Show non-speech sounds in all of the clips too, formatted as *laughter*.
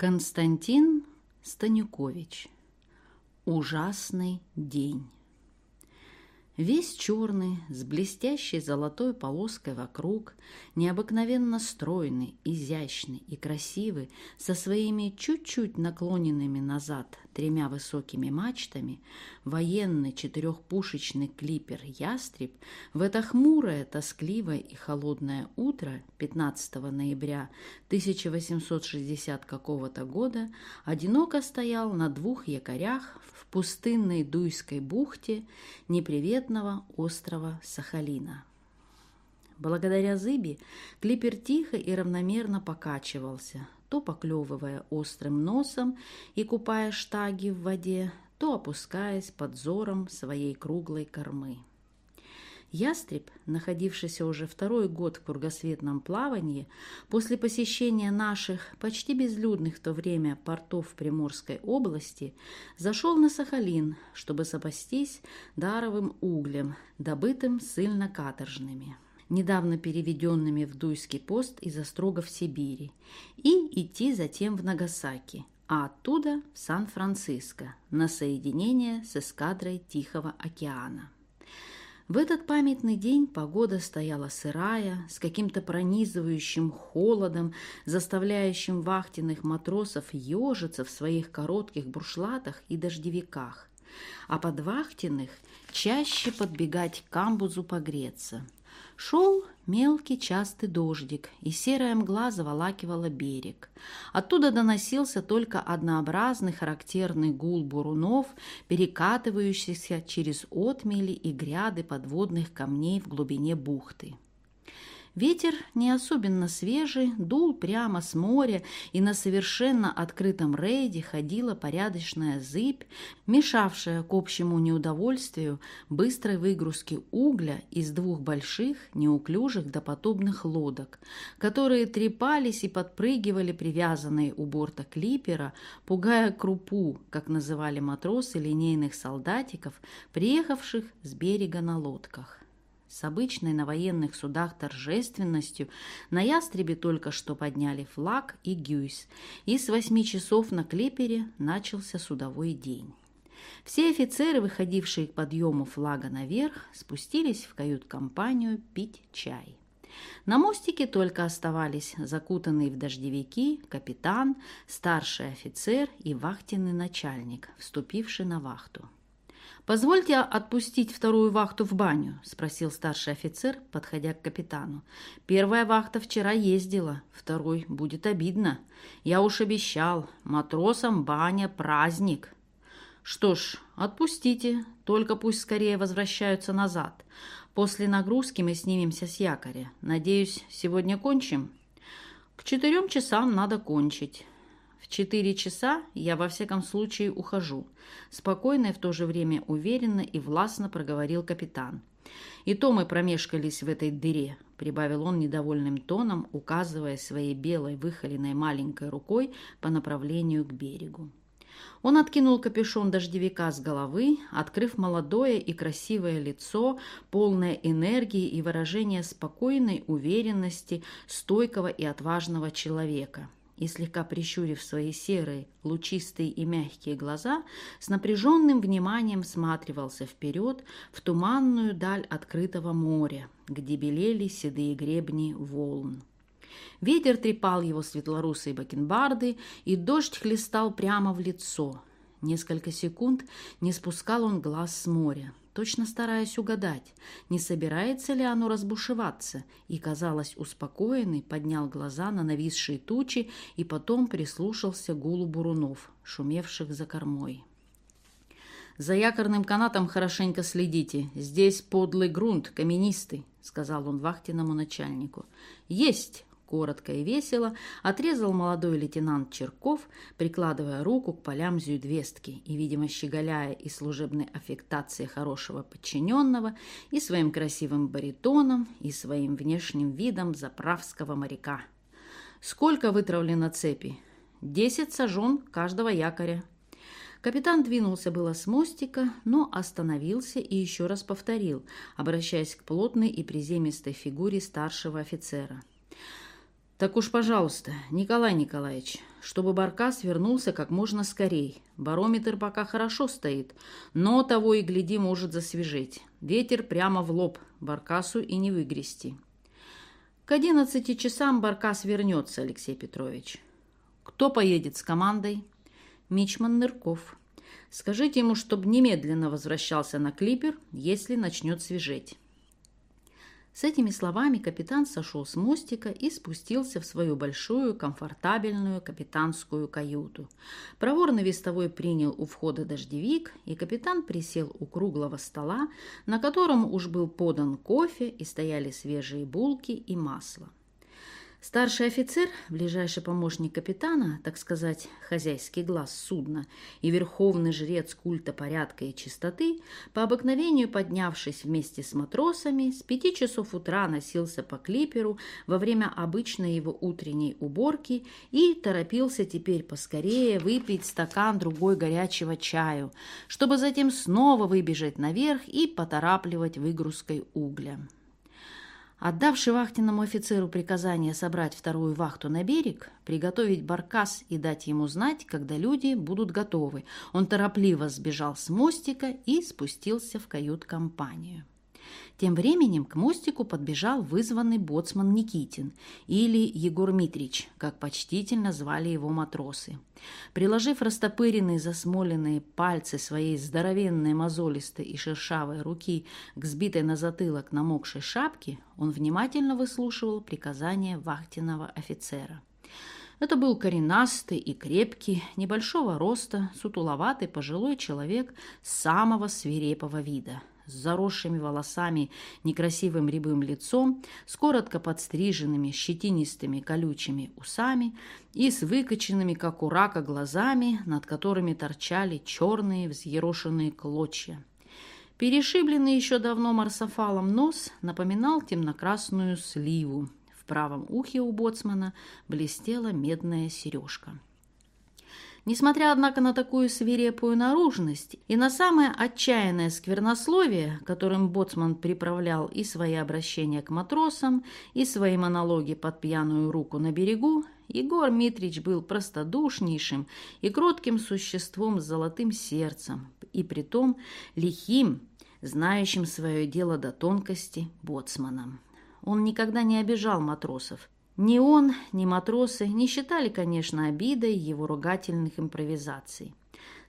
Константин Станюкович. Ужасный день. Весь черный, с блестящей золотой полоской вокруг, необыкновенно стройный, изящный и красивый, со своими чуть-чуть наклоненными назад тремя высокими мачтами, военный четырехпушечный клипер «Ястреб» в это хмурое, тоскливое и холодное утро 15 ноября 1860 какого-то года одиноко стоял на двух якорях в пустынной Дуйской бухте неприветного острова Сахалина. Благодаря зыби клипер тихо и равномерно покачивался, то поклевывая острым носом и купая штаги в воде, то опускаясь под взором своей круглой кормы. Ястреб, находившийся уже второй год в кругосветном плавании, после посещения наших почти безлюдных в то время портов в Приморской области, зашел на Сахалин, чтобы запастись даровым углем, добытым ссыльно-каторжными недавно переведенными в Дуйский пост из острогов Сибири, и идти затем в Нагасаки, а оттуда в Сан-Франциско на соединение с эскадрой Тихого океана. В этот памятный день погода стояла сырая, с каким-то пронизывающим холодом, заставляющим вахтенных матросов ежиться в своих коротких буршлатах и дождевиках, а подвахтенных чаще подбегать к камбузу погреться – Шел мелкий частый дождик, и серая мгла заволакивала берег. Оттуда доносился только однообразный характерный гул бурунов, перекатывающихся через отмели и гряды подводных камней в глубине бухты. Ветер, не особенно свежий, дул прямо с моря, и на совершенно открытом рейде ходила порядочная зыбь, мешавшая к общему неудовольствию быстрой выгрузки угля из двух больших, неуклюжих допотопных лодок, которые трепались и подпрыгивали привязанные у борта клипера, пугая крупу, как называли матросы линейных солдатиков, приехавших с берега на лодках. С обычной на военных судах торжественностью на ястребе только что подняли флаг и гюйс, и с восьми часов на клепере начался судовой день. Все офицеры, выходившие к подъему флага наверх, спустились в кают-компанию пить чай. На мостике только оставались закутанные в дождевики капитан, старший офицер и вахтенный начальник, вступивший на вахту. «Позвольте отпустить вторую вахту в баню?» – спросил старший офицер, подходя к капитану. «Первая вахта вчера ездила, второй будет обидно. Я уж обещал, матросам баня – праздник». «Что ж, отпустите, только пусть скорее возвращаются назад. После нагрузки мы снимемся с якоря. Надеюсь, сегодня кончим?» «К четырем часам надо кончить». Четыре часа я во всяком случае ухожу. Спокойно и в то же время уверенно и властно проговорил капитан. И то мы промешкались в этой дыре, прибавил он недовольным тоном, указывая своей белой выхоленной маленькой рукой по направлению к берегу. Он откинул капюшон дождевика с головы, открыв молодое и красивое лицо, полное энергии и выражения спокойной уверенности стойкого и отважного человека – и, слегка прищурив свои серые, лучистые и мягкие глаза, с напряженным вниманием сматривался вперед в туманную даль открытого моря, где белели седые гребни волн. Ветер трепал его светлорусые бакенбарды, и дождь хлестал прямо в лицо. Несколько секунд не спускал он глаз с моря точно стараясь угадать, не собирается ли оно разбушеваться, и, казалось, успокоенный, поднял глаза на нависшие тучи и потом прислушался гулу бурунов, шумевших за кормой. «За якорным канатом хорошенько следите. Здесь подлый грунт, каменистый», — сказал он вахтенному начальнику. «Есть!» Коротко и весело отрезал молодой лейтенант Черков, прикладывая руку к полям зюдвестки и, видимо, щеголяя и служебной аффектацией хорошего подчиненного, и своим красивым баритоном, и своим внешним видом заправского моряка. «Сколько вытравлено цепи?» «Десять сажен каждого якоря». Капитан двинулся было с мостика, но остановился и еще раз повторил, обращаясь к плотной и приземистой фигуре старшего офицера. «Так уж, пожалуйста, Николай Николаевич, чтобы Баркас вернулся как можно скорей. Барометр пока хорошо стоит, но того и гляди может засвежеть. Ветер прямо в лоб, Баркасу и не выгрести. К одиннадцати часам Баркас вернется, Алексей Петрович. Кто поедет с командой? Мичман Нырков. Скажите ему, чтобы немедленно возвращался на клипер, если начнет свежеть. С этими словами капитан сошел с мостика и спустился в свою большую, комфортабельную капитанскую каюту. Проворный вестовой принял у входа дождевик, и капитан присел у круглого стола, на котором уж был подан кофе и стояли свежие булки и масло. Старший офицер, ближайший помощник капитана, так сказать, хозяйский глаз судна и верховный жрец культа порядка и чистоты, по обыкновению поднявшись вместе с матросами, с пяти часов утра носился по клиперу во время обычной его утренней уборки и торопился теперь поскорее выпить стакан другой горячего чаю, чтобы затем снова выбежать наверх и поторапливать выгрузкой угля. Отдавший вахтенному офицеру приказание собрать вторую вахту на берег, приготовить баркас и дать ему знать, когда люди будут готовы, он торопливо сбежал с мостика и спустился в кают-компанию. Тем временем к мостику подбежал вызванный боцман Никитин или Егор Митрич, как почтительно звали его матросы. Приложив растопыренные засмоленные пальцы своей здоровенной мозолистой и шершавой руки к сбитой на затылок намокшей шапке, он внимательно выслушивал приказания вахтенного офицера. Это был коренастый и крепкий, небольшого роста, сутуловатый пожилой человек самого свирепого вида – с заросшими волосами, некрасивым рябым лицом, с коротко подстриженными, щетинистыми, колючими усами и с выкоченными, как у рака, глазами, над которыми торчали черные взъерошенные клочья. Перешибленный еще давно марсофалом нос напоминал темнокрасную сливу. В правом ухе у боцмана блестела медная сережка. Несмотря, однако, на такую свирепую наружность и на самое отчаянное сквернословие, которым Боцман приправлял и свои обращения к матросам, и свои монологи под пьяную руку на берегу, Егор Митрич был простодушнейшим и кротким существом с золотым сердцем, и притом лихим, знающим свое дело до тонкости боцманом. Он никогда не обижал матросов, ни он, ни матросы не считали, конечно, обидой его ругательных импровизаций.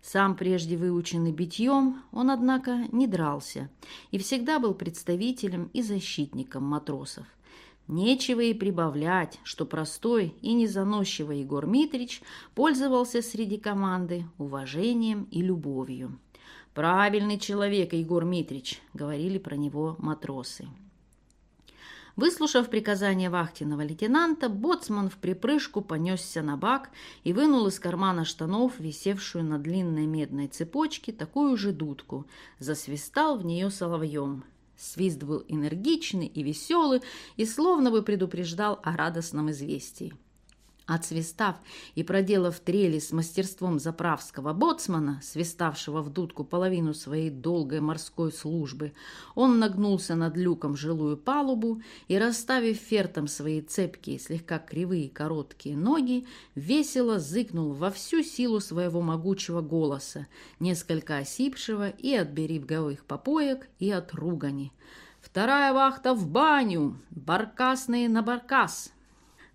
Сам прежде выученный битьем, он, однако, не дрался и всегда был представителем и защитником матросов. Нечего и прибавлять, что простой и незаносчивый Егор Митрич пользовался среди команды уважением и любовью. «Правильный человек, Егор Митрич», — говорили про него матросы. Выслушав приказание вахтенного лейтенанта, боцман в припрыжку понесся на бак и вынул из кармана штанов, висевшую на длинной медной цепочке, такую же дудку. Засвистал в нее соловьем. Свист был энергичный и веселый и словно бы предупреждал о радостном известии. Отсвистав и проделав трели с мастерством заправского боцмана, свиставшего в дудку половину своей долгой морской службы, он нагнулся над люком в жилую палубу и, расставив фертом свои цепкие, слегка кривые короткие ноги, весело зыкнул во всю силу своего могучего голоса, несколько осипшего и от береговых попоек, и от ругани. «Вторая вахта в баню! Баркасные на баркас!»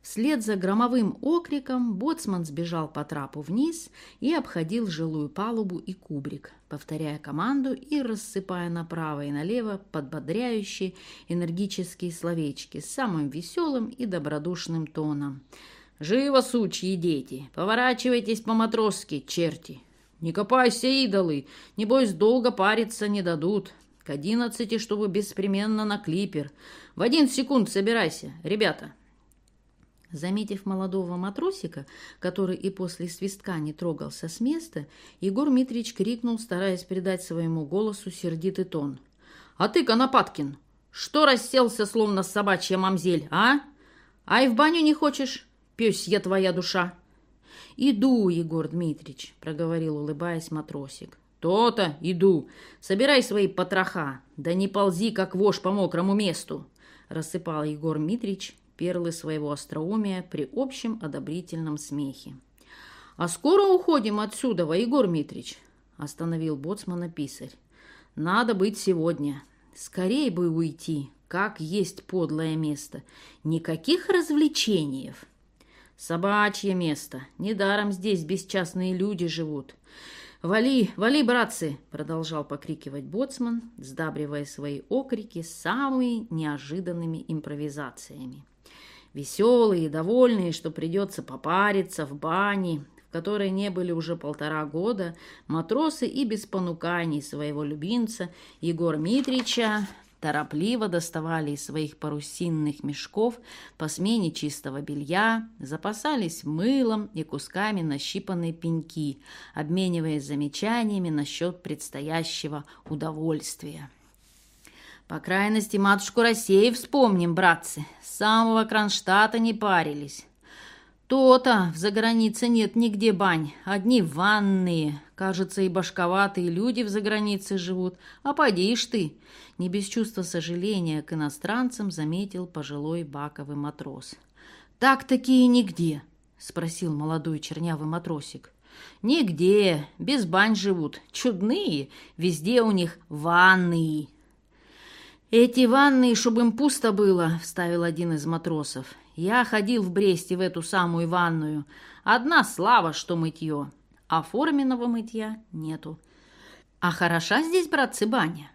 Вслед за громовым окриком боцман сбежал по трапу вниз и обходил жилую палубу и кубрик, повторяя команду и рассыпая направо и налево подбодряющие энергические словечки с самым веселым и добродушным тоном. «Живо, сучьи дети! Поворачивайтесь по-матросски, черти! Не копайся, идолы! Небось, долго париться не дадут!» К одиннадцати, чтобы беспременно на клипер. В один секунд собирайся, ребята. Заметив молодого матросика, который и после свистка не трогался с места, Егор Митрич крикнул, стараясь придать своему голосу сердитый тон. «А ты, Конопаткин, что расселся, словно собачья мамзель, а? Ай в баню не хочешь? Пёсья твоя душа!» «Иду, Егор Дмитрич», — проговорил, улыбаясь матросик. «То-то, иду. Собирай свои потроха, да не ползи, как вошь по мокрому месту», — рассыпал Егор Митрич перлы своего остроумия при общем одобрительном смехе. «А скоро уходим отсюда, Егор Митрич?» – остановил боцмана писарь. «Надо быть сегодня. Скорей бы уйти, как есть подлое место. Никаких развлечений. Собачье место. Недаром здесь бесчастные люди живут. «Вали, вали, братцы!» — продолжал покрикивать боцман, сдабривая свои окрики самыми неожиданными импровизациями. Веселые и довольные, что придется попариться в бане, в которой не были уже полтора года, матросы и без понуканий своего любимца Егора Митрича торопливо доставали из своих парусинных мешков по смене чистого белья, запасались мылом и кусками нащипанной пеньки, обмениваясь замечаниями насчет предстоящего удовольствия. По крайности, матушку России вспомним, братцы. С самого Кронштадта не парились. То-то в загранице нет нигде бань, одни ванные. Кажется, и башковатые люди в загранице живут. А поди ж ты. Не без чувства сожаления к иностранцам заметил пожилой баковый матрос. «Так-таки и нигде», — спросил молодой чернявый матросик. «Нигде, без бань живут, чудные, везде у них ванные». «Эти ванные, чтобы им пусто было», — вставил один из матросов. «Я ходил в Бресте в эту самую ванную. Одна слава, что мытье. А форменного мытья нету». «А хороша здесь, братцы, баня?»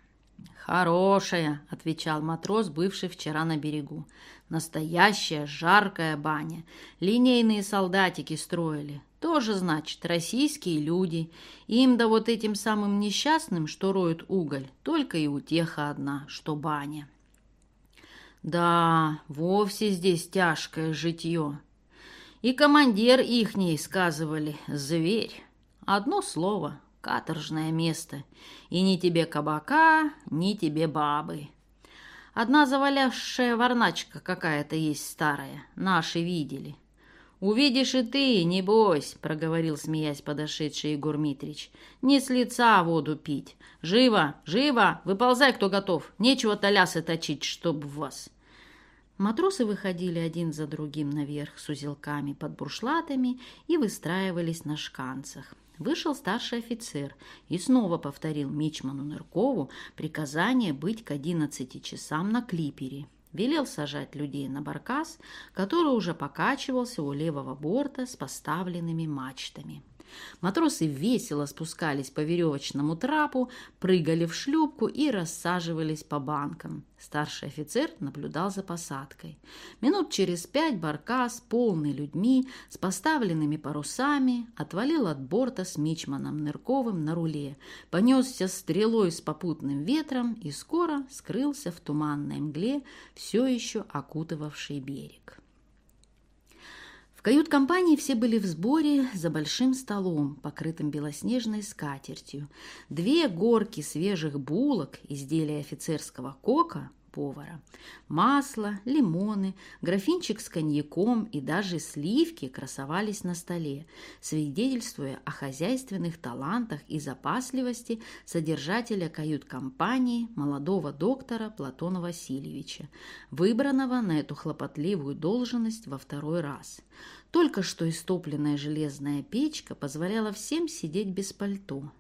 «Хорошая», — отвечал матрос, бывший вчера на берегу. «Настоящая жаркая баня. Линейные солдатики строили. Тоже, значит, российские люди. Им да вот этим самым несчастным, что роют уголь, только и утеха одна, что баня». «Да, вовсе здесь тяжкое житье. И командир ихний, сказывали, зверь. Одно слово — Каторжное место. И ни тебе кабака, ни тебе бабы. Одна завалявшая варначка какая-то есть старая. Наши видели. «Увидишь и ты, не бойся», — проговорил, смеясь подошедший Егор Митрич. «Не с лица воду пить. Живо, живо, выползай, кто готов. Нечего толясы точить, чтоб вас». Матросы выходили один за другим наверх с узелками под буршлатами и выстраивались на шканцах. Вышел старший офицер и снова повторил Мичману Ныркову приказание быть к одиннадцати часам на клипере. Велел сажать людей на баркас, который уже покачивался у левого борта с поставленными мачтами. Матросы весело спускались по веревочному трапу, прыгали в шлюпку и рассаживались по банкам. Старший офицер наблюдал за посадкой. Минут через пять баркас, полный людьми, с поставленными парусами, отвалил от борта с мичманом Нырковым на руле, понесся стрелой с попутным ветром и скоро скрылся в туманной мгле, все еще окутывавший берег. В кают-компании все были в сборе за большим столом, покрытым белоснежной скатертью. Две горки свежих булок, изделия офицерского кока, повара. Масло, лимоны, графинчик с коньяком и даже сливки красовались на столе, свидетельствуя о хозяйственных талантах и запасливости содержателя кают-компании молодого доктора Платона Васильевича, выбранного на эту хлопотливую должность во второй раз. Только что истопленная железная печка позволяла всем сидеть без пальто,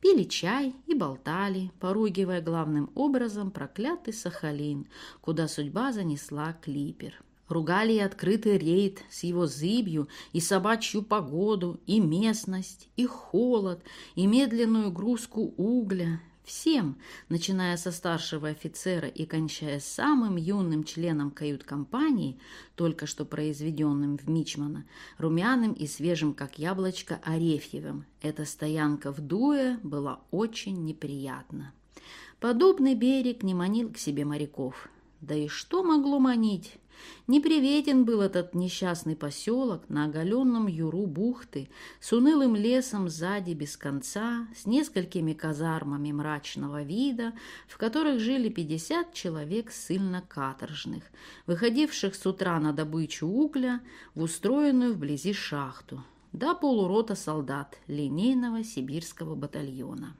Пили чай и болтали, поругивая главным образом проклятый Сахалин, куда судьба занесла клипер. Ругали и открытый рейд с его зыбью, и собачью погоду, и местность, и холод, и медленную грузку угля, Всем, начиная со старшего офицера и кончая самым юным членом кают-компании, только что произведенным в Мичмана, румяным и свежим, как яблочко, Арефьевым, эта стоянка в Дуе была очень неприятна. Подобный берег не манил к себе моряков. Да и что могло манить? Неприветен был этот несчастный поселок на оголенном юру бухты, с унылым лесом сзади без конца, с несколькими казармами мрачного вида, в которых жили пятьдесят человек ссыльно-каторжных, выходивших с утра на добычу угля в устроенную вблизи шахту, да полурота солдат линейного сибирского батальона.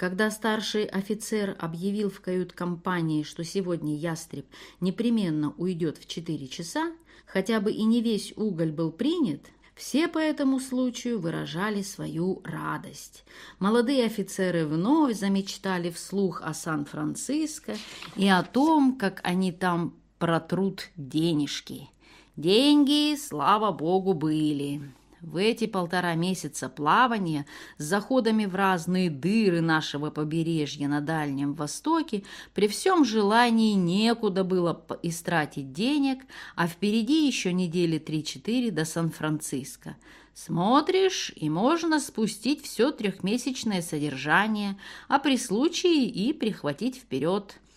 Когда старший офицер объявил в кают-компании, что сегодня ястреб непременно уйдет в четыре часа, хотя бы и не весь уголь был принят, Все по этому случаю выражали свою радость. Молодые офицеры вновь замечтали вслух о Сан-Франциско и о том, как они там протрут денежки. Деньги, слава богу, были. В эти полтора месяца плавания с заходами в разные дыры нашего побережья на Дальнем Востоке при всем желании некуда было истратить денег, а впереди еще недели три-четыре до Сан-Франциско. Смотришь, и можно спустить все трехмесячное содержание, а при случае и прихватить вперед –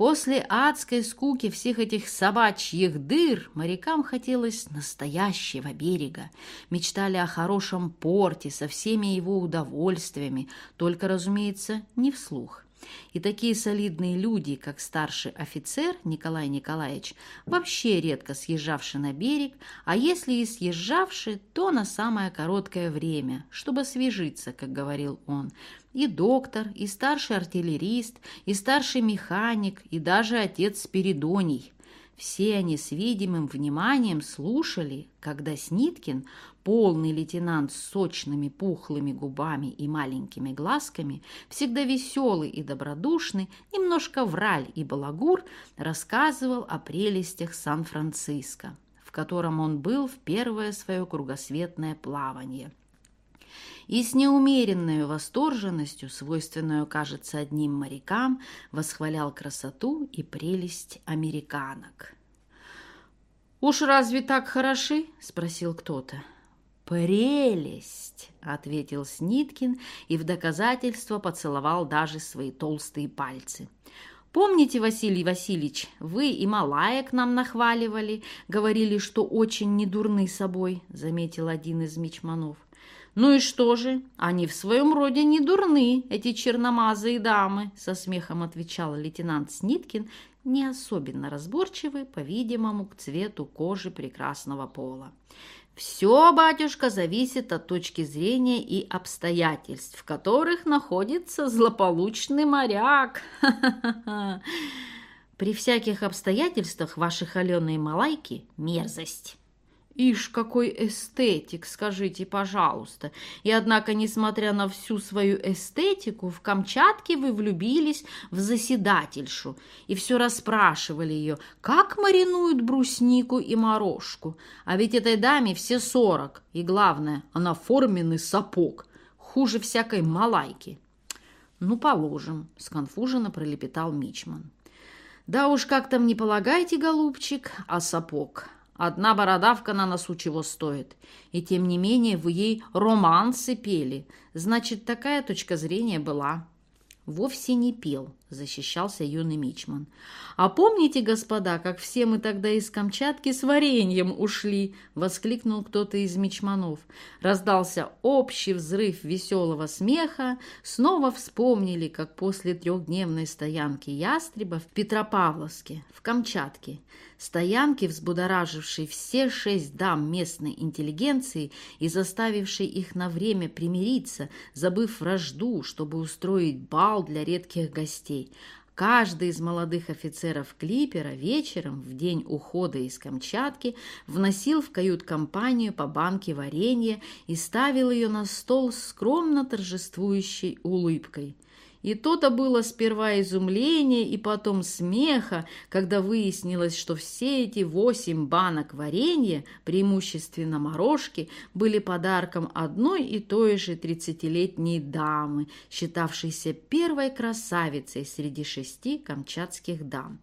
После адской скуки всех этих собачьих дыр морякам хотелось настоящего берега. Мечтали о хорошем порте со всеми его удовольствиями, только, разумеется, не вслух. И такие солидные люди, как старший офицер Николай Николаевич, вообще редко съезжавший на берег, а если и съезжавший, то на самое короткое время, чтобы освежиться, как говорил он. И доктор, и старший артиллерист, и старший механик, и даже отец Спиридоний – все они с видимым вниманием слушали, когда Сниткин, полный лейтенант с сочными пухлыми губами и маленькими глазками, всегда веселый и добродушный, немножко враль и балагур, рассказывал о прелестях Сан-Франциско, в котором он был в первое свое кругосветное плавание – и с неумеренной восторженностью, свойственную, кажется, одним морякам, восхвалял красоту и прелесть американок. «Уж разве так хороши?» – спросил кто-то. «Прелесть!» – ответил Сниткин и в доказательство поцеловал даже свои толстые пальцы. «Помните, Василий Васильевич, вы и Малая к нам нахваливали, говорили, что очень недурны собой», – заметил один из мичманов. «Ну и что же? Они в своем роде не дурны, эти черномазые дамы», со смехом отвечал лейтенант Сниткин, не особенно разборчивый, по-видимому, к цвету кожи прекрасного пола. «Все, батюшка, зависит от точки зрения и обстоятельств, в которых находится злополучный моряк. *laughs* При всяких обстоятельствах ваши холеные малайки – мерзость». Ишь, какой эстетик, скажите, пожалуйста. И однако, несмотря на всю свою эстетику, в Камчатке вы влюбились в заседательшу и все расспрашивали ее, как маринуют бруснику и морожку. А ведь этой даме все сорок, и главное, она форменный сапог, хуже всякой малайки. Ну, положим, сконфуженно пролепетал Мичман. Да уж как там не полагайте, голубчик, а сапог – Одна бородавка на носу чего стоит. И тем не менее вы ей романсы пели. Значит, такая точка зрения была. Вовсе не пел, защищался юный мичман. А помните, господа, как все мы тогда из Камчатки с вареньем ушли? Воскликнул кто-то из мичманов. Раздался общий взрыв веселого смеха. Снова вспомнили, как после трехдневной стоянки ястреба в Петропавловске, в Камчатке, стоянки, взбудоражившей все шесть дам местной интеллигенции и заставившей их на время примириться, забыв вражду, чтобы устроить бал для редких гостей. Каждый из молодых офицеров клипера вечером, в день ухода из Камчатки, вносил в кают-компанию по банке варенья и ставил ее на стол скромно торжествующей улыбкой – и то-то было сперва изумление и потом смеха, когда выяснилось, что все эти восемь банок варенья, преимущественно морожки, были подарком одной и той же тридцатилетней дамы, считавшейся первой красавицей среди шести камчатских дам.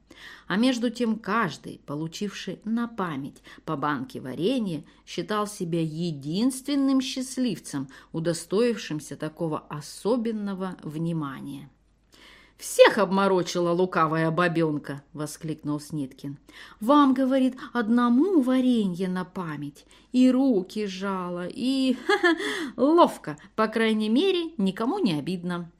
А между тем каждый, получивший на память по банке варенья, считал себя единственным счастливцем, удостоившимся такого особенного внимания. «Всех обморочила лукавая бабенка!» — воскликнул Сниткин. «Вам, — говорит, — одному варенье на память, и руки жала, и *laughs* ха -ха, ловко, по крайней мере, никому не обидно».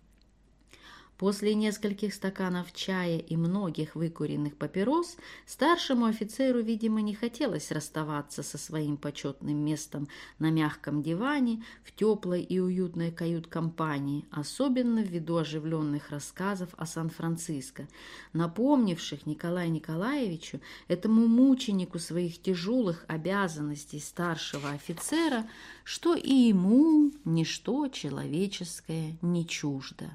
После нескольких стаканов чая и многих выкуренных папирос старшему офицеру, видимо, не хотелось расставаться со своим почетным местом на мягком диване в теплой и уютной кают-компании, особенно ввиду оживленных рассказов о Сан-Франциско, напомнивших Николаю Николаевичу, этому мученику своих тяжелых обязанностей старшего офицера, что и ему ничто человеческое не чуждо.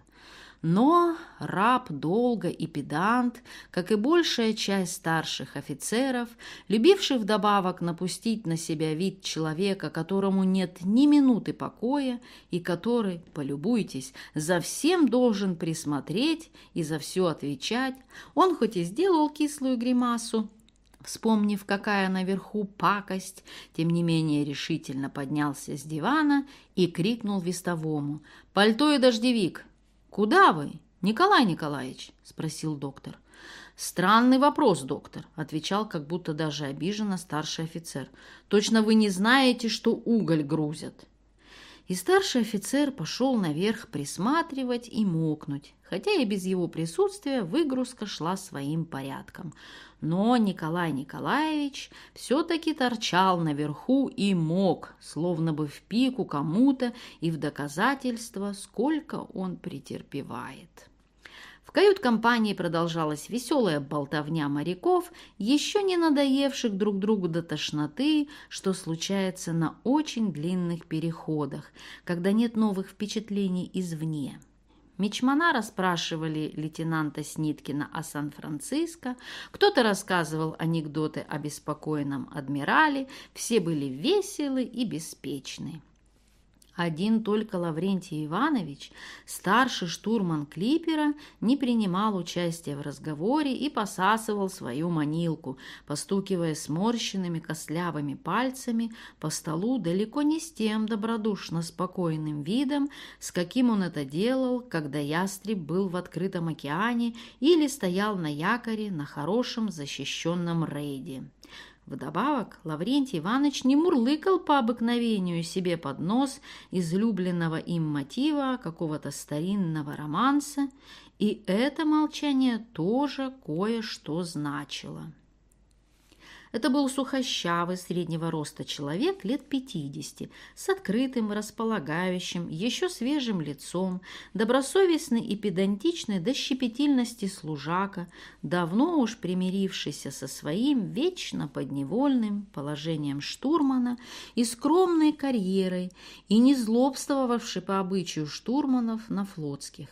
Но раб долго и педант, как и большая часть старших офицеров, любивших вдобавок напустить на себя вид человека, которому нет ни минуты покоя и который, полюбуйтесь, за всем должен присмотреть и за все отвечать, он хоть и сделал кислую гримасу, Вспомнив, какая наверху пакость, тем не менее решительно поднялся с дивана и крикнул вестовому «Пальто и дождевик! «Куда вы, Николай Николаевич?» – спросил доктор. «Странный вопрос, доктор», – отвечал, как будто даже обиженно старший офицер. «Точно вы не знаете, что уголь грузят?» И старший офицер пошел наверх присматривать и мокнуть, хотя и без его присутствия выгрузка шла своим порядком. Но Николай Николаевич все-таки торчал наверху и мог, словно бы в пику кому-то и в доказательство, сколько он претерпевает. Кают-компании продолжалась веселая болтовня моряков, еще не надоевших друг другу до тошноты, что случается на очень длинных переходах, когда нет новых впечатлений извне. Мичмана расспрашивали лейтенанта Сниткина о Сан-Франциско, кто-то рассказывал анекдоты о беспокойном адмирале, все были веселы и беспечны. Один только Лаврентий Иванович, старший штурман клипера, не принимал участия в разговоре и посасывал свою манилку, постукивая сморщенными костлявыми пальцами по столу далеко не с тем добродушно спокойным видом, с каким он это делал, когда ястреб был в открытом океане или стоял на якоре на хорошем защищенном рейде. Вдобавок Лаврентий Иванович не мурлыкал по обыкновению себе под нос излюбленного им мотива какого-то старинного романса, и это молчание тоже кое-что значило. Это был сухощавый, среднего роста человек лет пятидесяти, с открытым, располагающим, еще свежим лицом, добросовестный и педантичный до щепетильности служака, давно уж примирившийся со своим вечно подневольным положением штурмана и скромной карьерой, и не злобствовавший по обычаю штурманов на флотских.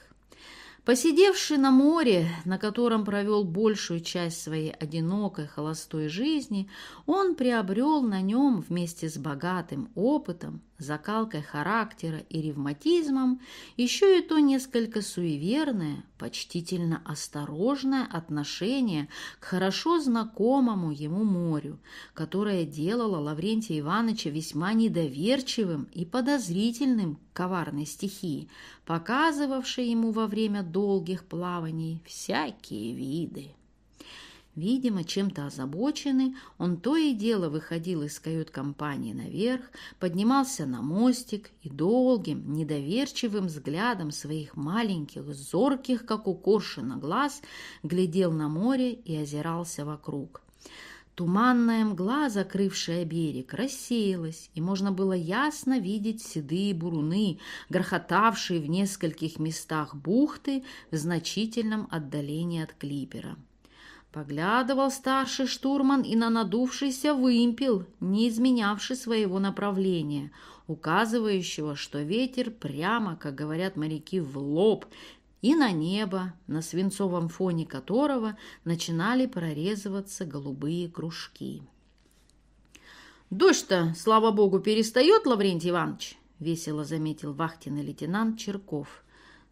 Посидевший на море, на котором провел большую часть своей одинокой холостой жизни, он приобрел на нем вместе с богатым опытом закалкой характера и ревматизмом, еще и то несколько суеверное, почтительно осторожное отношение к хорошо знакомому ему морю, которое делало Лаврентия Ивановича весьма недоверчивым и подозрительным к коварной стихии, показывавшей ему во время долгих плаваний всякие виды. Видимо, чем-то озабоченный, он то и дело выходил из кают-компании наверх, поднимался на мостик и долгим, недоверчивым взглядом своих маленьких, зорких, как у коршина, глаз глядел на море и озирался вокруг. Туманная мгла, закрывшая берег, рассеялась, и можно было ясно видеть седые буруны, грохотавшие в нескольких местах бухты в значительном отдалении от клипера. Поглядывал старший штурман и на надувшийся вымпел, не изменявший своего направления, указывающего, что ветер прямо, как говорят моряки, в лоб, и на небо, на свинцовом фоне которого начинали прорезываться голубые кружки. «Дождь-то, слава богу, перестает, Лаврентий Иванович?» — весело заметил вахтенный лейтенант Черков.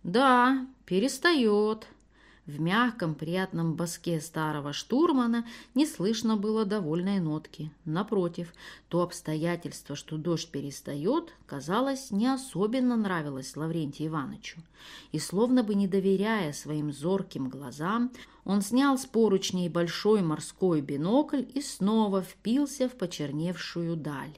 «Да, перестает», в мягком, приятном баске старого штурмана не слышно было довольной нотки. Напротив, то обстоятельство, что дождь перестает, казалось, не особенно нравилось Лаврентию Ивановичу. И, словно бы не доверяя своим зорким глазам, он снял с поручней большой морской бинокль и снова впился в почерневшую даль.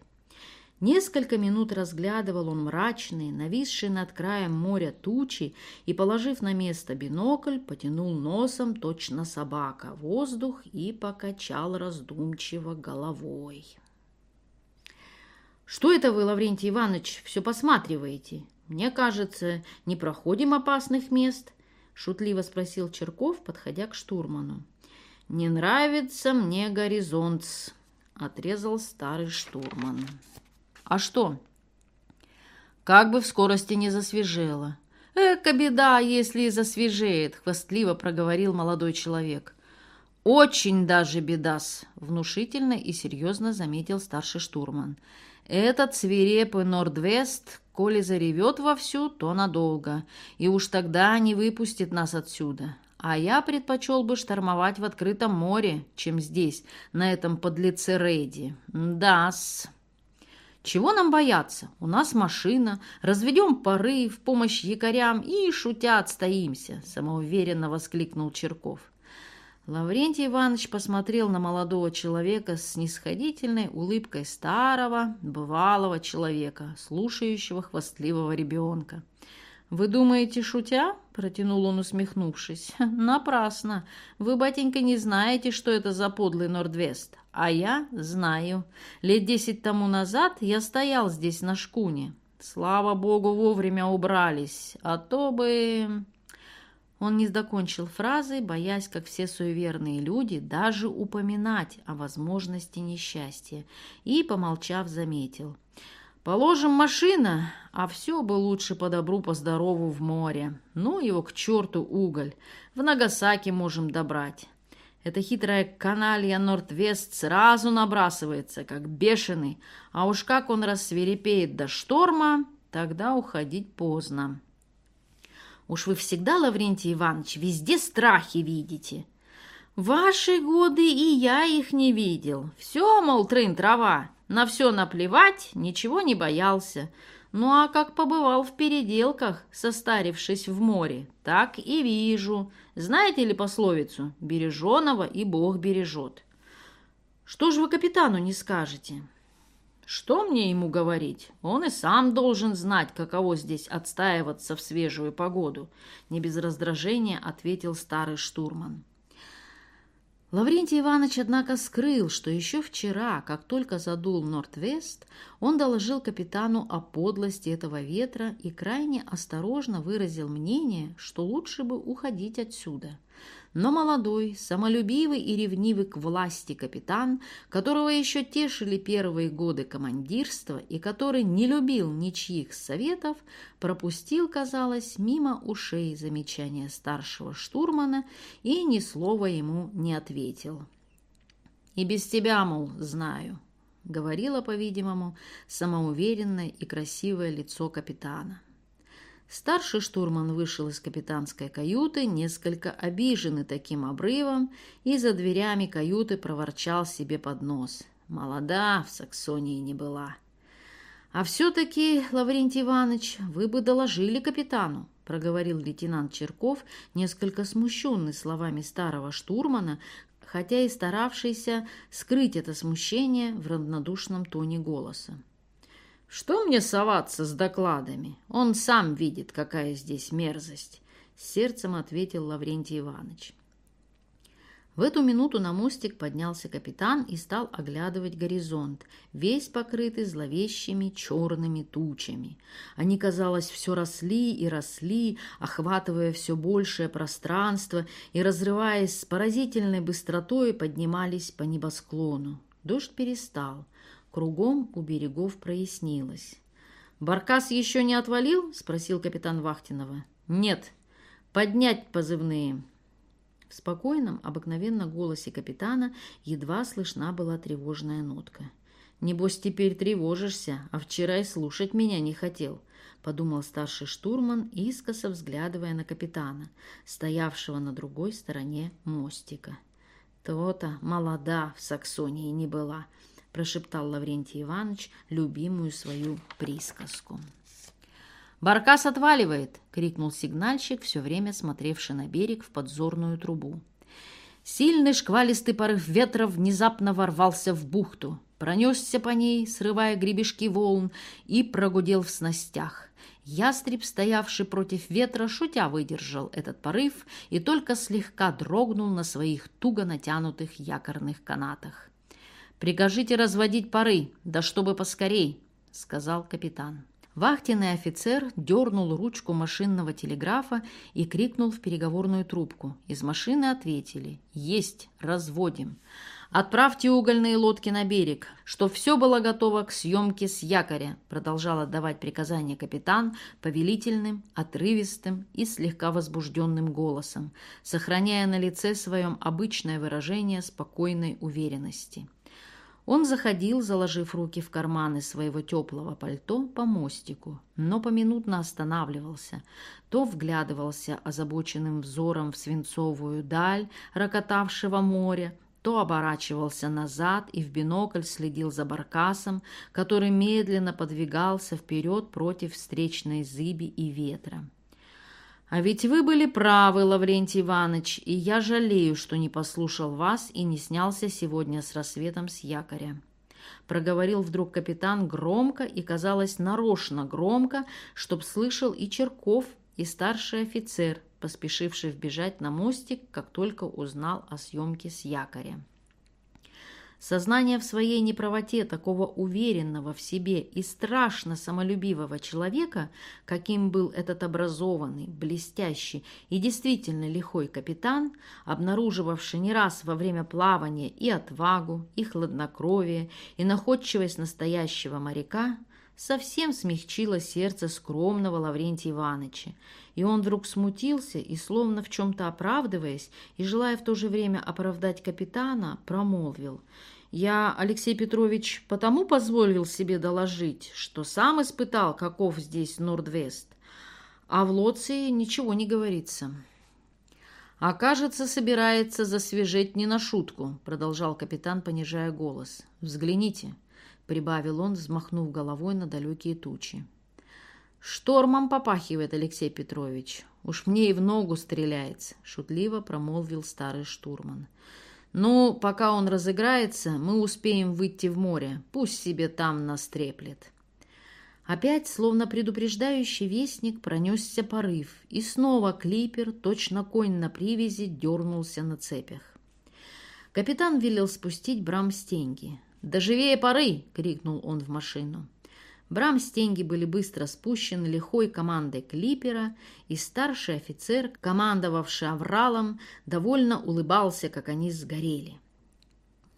Несколько минут разглядывал он мрачные, нависшие над краем моря тучи и, положив на место бинокль, потянул носом точно собака воздух и покачал раздумчиво головой. «Что это вы, Лаврентий Иванович, все посматриваете? Мне кажется, не проходим опасных мест?» — шутливо спросил Черков, подходя к штурману. «Не нравится мне горизонт», — отрезал старый штурман. А что? Как бы в скорости не засвежело. Эка беда, если и засвежеет, хвастливо проговорил молодой человек. Очень даже бедас, внушительно и серьезно заметил старший штурман. Этот свирепый Нордвест, коли заревет вовсю, то надолго, и уж тогда не выпустит нас отсюда. А я предпочел бы штормовать в открытом море, чем здесь, на этом подлеце Рейди. Да-с. Чего нам бояться? У нас машина, разведем пары в помощь якорям и, шутя, отстоимся», — самоуверенно воскликнул Черков. Лаврентий Иванович посмотрел на молодого человека с снисходительной улыбкой старого, бывалого человека, слушающего хвастливого ребенка. «Вы думаете, шутя?» — протянул он, усмехнувшись. «Напрасно. Вы, батенька, не знаете, что это за подлый Нордвест. А я знаю. Лет десять тому назад я стоял здесь на шкуне. Слава богу, вовремя убрались. А то бы...» Он не докончил фразы, боясь, как все суеверные люди, даже упоминать о возможности несчастья, и, помолчав, заметил — Положим, машина, а все бы лучше по добру, по здорову в море. Ну его к черту уголь. В Нагасаки можем добрать. Эта хитрая каналья Норд-Вест сразу набрасывается, как бешеный, а уж как он рассверепеет до шторма, тогда уходить поздно. Уж вы всегда, Лаврентий Иванович, везде страхи видите. Ваши годы и я их не видел. Все, мол, трын трава. На все наплевать, ничего не боялся. Ну а как побывал в переделках, состарившись в море, так и вижу. Знаете ли пословицу «береженого и Бог бережет»? Что же вы капитану не скажете? Что мне ему говорить? Он и сам должен знать, каково здесь отстаиваться в свежую погоду. Не без раздражения ответил старый штурман. Лаврентий Иванович, однако, скрыл, что еще вчера, как только задул Норд-Вест, он доложил капитану о подлости этого ветра и крайне осторожно выразил мнение, что лучше бы уходить отсюда – но молодой, самолюбивый и ревнивый к власти капитан, которого еще тешили первые годы командирства и который не любил ничьих советов, пропустил, казалось, мимо ушей замечания старшего штурмана и ни слова ему не ответил. «И без тебя, мол, знаю», — говорило, по-видимому, самоуверенное и красивое лицо капитана. Старший штурман вышел из капитанской каюты, несколько обиженный таким обрывом, и за дверями каюты проворчал себе под нос. Молода в Саксонии не была. «А все-таки, Лаврентий Иванович, вы бы доложили капитану», проговорил лейтенант Черков, несколько смущенный словами старого штурмана, хотя и старавшийся скрыть это смущение в равнодушном тоне голоса. Что мне соваться с докладами? Он сам видит, какая здесь мерзость, сердцем ответил Лаврентий Иванович. В эту минуту на мостик поднялся капитан и стал оглядывать горизонт, весь покрытый зловещими черными тучами. Они, казалось, все росли и росли, охватывая все большее пространство и, разрываясь с поразительной быстротой, поднимались по небосклону. Дождь перестал. Кругом у берегов прояснилось. «Баркас еще не отвалил?» – спросил капитан Вахтинова. «Нет. Поднять позывные». В спокойном, обыкновенно голосе капитана едва слышна была тревожная нотка. «Небось, теперь тревожишься, а вчера и слушать меня не хотел», — подумал старший штурман, искоса взглядывая на капитана, стоявшего на другой стороне мостика. «То-то молода в Саксонии не была», – прошептал Лаврентий Иванович любимую свою присказку. «Баркас отваливает!» — крикнул сигнальщик, все время смотревший на берег в подзорную трубу. Сильный шквалистый порыв ветра внезапно ворвался в бухту. пронесся по ней, срывая гребешки волн, и прогудел в снастях. Ястреб, стоявший против ветра, шутя выдержал этот порыв и только слегка дрогнул на своих туго натянутых якорных канатах. «Прикажите разводить пары, да чтобы поскорей», — сказал капитан. Вахтенный офицер дернул ручку машинного телеграфа и крикнул в переговорную трубку. Из машины ответили «Есть, разводим». «Отправьте угольные лодки на берег, чтоб все было готово к съемке с якоря», продолжал отдавать приказания капитан повелительным, отрывистым и слегка возбужденным голосом, сохраняя на лице своем обычное выражение спокойной уверенности. Он заходил, заложив руки в карманы своего теплого пальто по мостику, но поминутно останавливался, то вглядывался озабоченным взором в свинцовую даль рокотавшего моря, то оборачивался назад и в бинокль следил за баркасом, который медленно подвигался вперед против встречной зыби и ветра. «А ведь вы были правы, Лаврентий Иванович, и я жалею, что не послушал вас и не снялся сегодня с рассветом с якоря». Проговорил вдруг капитан громко и, казалось, нарочно громко, чтоб слышал и Черков, и старший офицер, поспешивший вбежать на мостик, как только узнал о съемке с якоря. Сознание в своей неправоте такого уверенного в себе и страшно самолюбивого человека, каким был этот образованный, блестящий и действительно лихой капитан, обнаруживавший не раз во время плавания и отвагу, и хладнокровие, и находчивость настоящего моряка, совсем смягчило сердце скромного Лаврентия Ивановича, и он вдруг смутился и, словно в чем-то оправдываясь и желая в то же время оправдать капитана, промолвил «Я, Алексей Петрович, потому позволил себе доложить, что сам испытал, каков здесь Нордвест, а в Лоции ничего не говорится». «А кажется, собирается засвежеть не на шутку», — продолжал капитан, понижая голос. «Взгляните» прибавил он, взмахнув головой на далекие тучи. «Штормом попахивает, Алексей Петрович. Уж мне и в ногу стреляется», — шутливо промолвил старый штурман. «Ну, пока он разыграется, мы успеем выйти в море. Пусть себе там настреплет». Опять, словно предупреждающий вестник, пронесся порыв, и снова клипер, точно конь на привязи, дернулся на цепях. Капитан велел спустить брамстеньги. «Да живее поры!» — крикнул он в машину. Брамстенги были быстро спущены лихой командой клипера, и старший офицер, командовавший авралом, довольно улыбался, как они сгорели.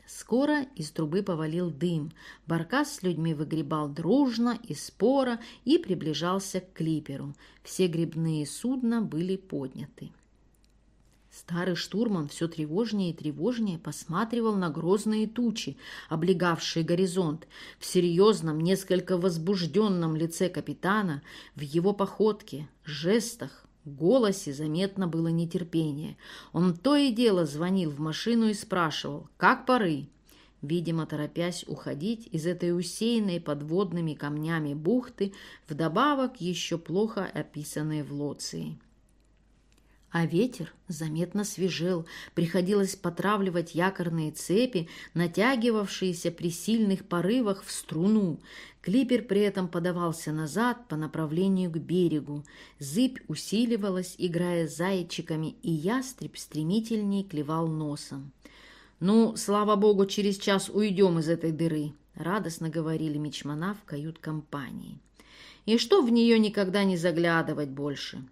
Скоро из трубы повалил дым. Баркас с людьми выгребал дружно и споро и приближался к клиперу. Все грибные судна были подняты. Старый штурман все тревожнее и тревожнее посматривал на грозные тучи, облегавшие горизонт. В серьезном, несколько возбужденном лице капитана, в его походке, жестах, голосе заметно было нетерпение. Он то и дело звонил в машину и спрашивал «Как поры?». Видимо, торопясь уходить из этой усеянной подводными камнями бухты, вдобавок еще плохо описанной в Лоции. А ветер заметно свежел, приходилось потравливать якорные цепи, натягивавшиеся при сильных порывах в струну. Клипер при этом подавался назад по направлению к берегу. Зыбь усиливалась, играя зайчиками, и ястреб стремительнее клевал носом. «Ну, слава богу, через час уйдем из этой дыры», — радостно говорили мичмана в кают-компании. «И что в нее никогда не заглядывать больше?»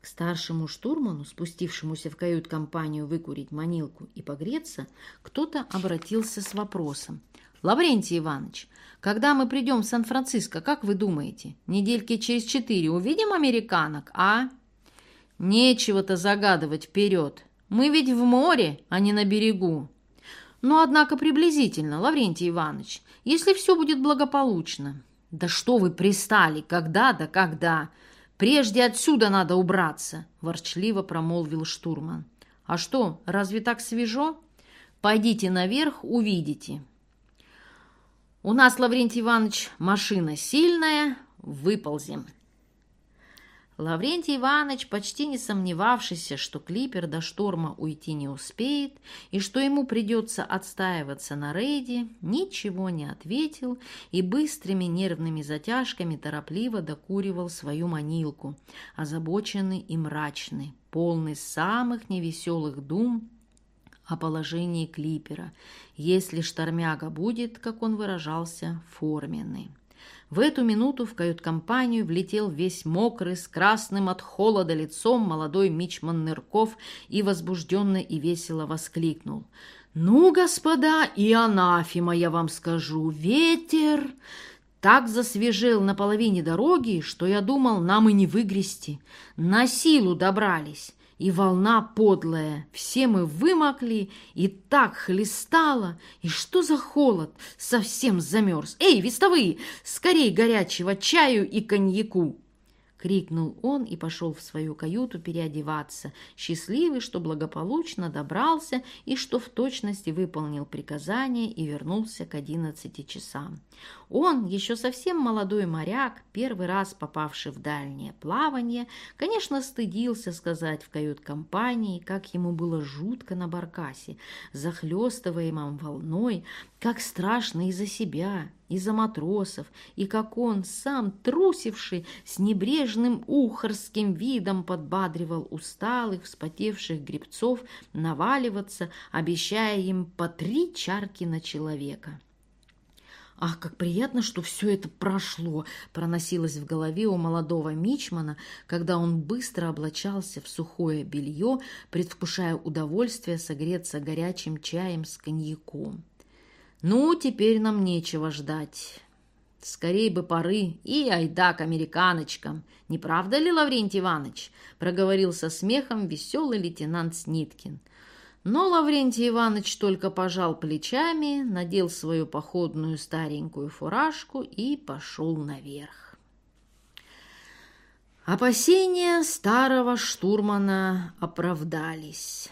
К старшему штурману, спустившемуся в кают-компанию выкурить манилку и погреться, кто-то обратился с вопросом. «Лаврентий Иванович, когда мы придем в Сан-Франциско, как вы думаете, недельки через четыре увидим американок, а?» «Нечего-то загадывать вперед. Мы ведь в море, а не на берегу». «Но, однако, приблизительно, Лаврентий Иванович, если все будет благополучно». «Да что вы пристали? Когда да когда?» «Прежде отсюда надо убраться», – ворчливо промолвил штурман. «А что, разве так свежо? Пойдите наверх, увидите». «У нас, Лаврентий Иванович, машина сильная, выползем». Лаврентий Иванович, почти не сомневавшийся, что клипер до шторма уйти не успеет и что ему придется отстаиваться на рейде, ничего не ответил и быстрыми нервными затяжками торопливо докуривал свою манилку, озабоченный и мрачный, полный самых невеселых дум о положении клипера, если штормяга будет, как он выражался, форменный. В эту минуту в кают-компанию влетел весь мокрый, с красным от холода лицом молодой мичман Нырков и возбужденно и весело воскликнул. «Ну, господа, и анафима, я вам скажу, ветер!» Так засвежел на половине дороги, что я думал, нам и не выгрести. На силу добрались и волна подлая. Все мы вымокли, и так хлестало. И что за холод? Совсем замерз. Эй, вестовые, скорей горячего чаю и коньяку. Крикнул он и пошел в свою каюту переодеваться, счастливый, что благополучно добрался и что в точности выполнил приказание и вернулся к одиннадцати часам. Он, еще совсем молодой моряк, первый раз попавший в дальнее плавание, конечно, стыдился сказать в кают-компании, как ему было жутко на баркасе, захлестываемом волной, как страшно и за себя, и за матросов, и как он, сам трусивший, с небрежным ухарским видом подбадривал усталых, вспотевших гребцов наваливаться, обещая им по три чарки на человека. «Ах, как приятно, что все это прошло!» проносилось в голове у молодого мичмана, когда он быстро облачался в сухое белье, предвкушая удовольствие согреться горячим чаем с коньяком. «Ну, теперь нам нечего ждать. Скорей бы поры и айда к американочкам. Не правда ли, Лаврентий Иванович?» проговорил со смехом веселый лейтенант Сниткин. Но Лаврентий Иванович только пожал плечами, надел свою походную старенькую фуражку и пошел наверх. Опасения старого штурмана оправдались.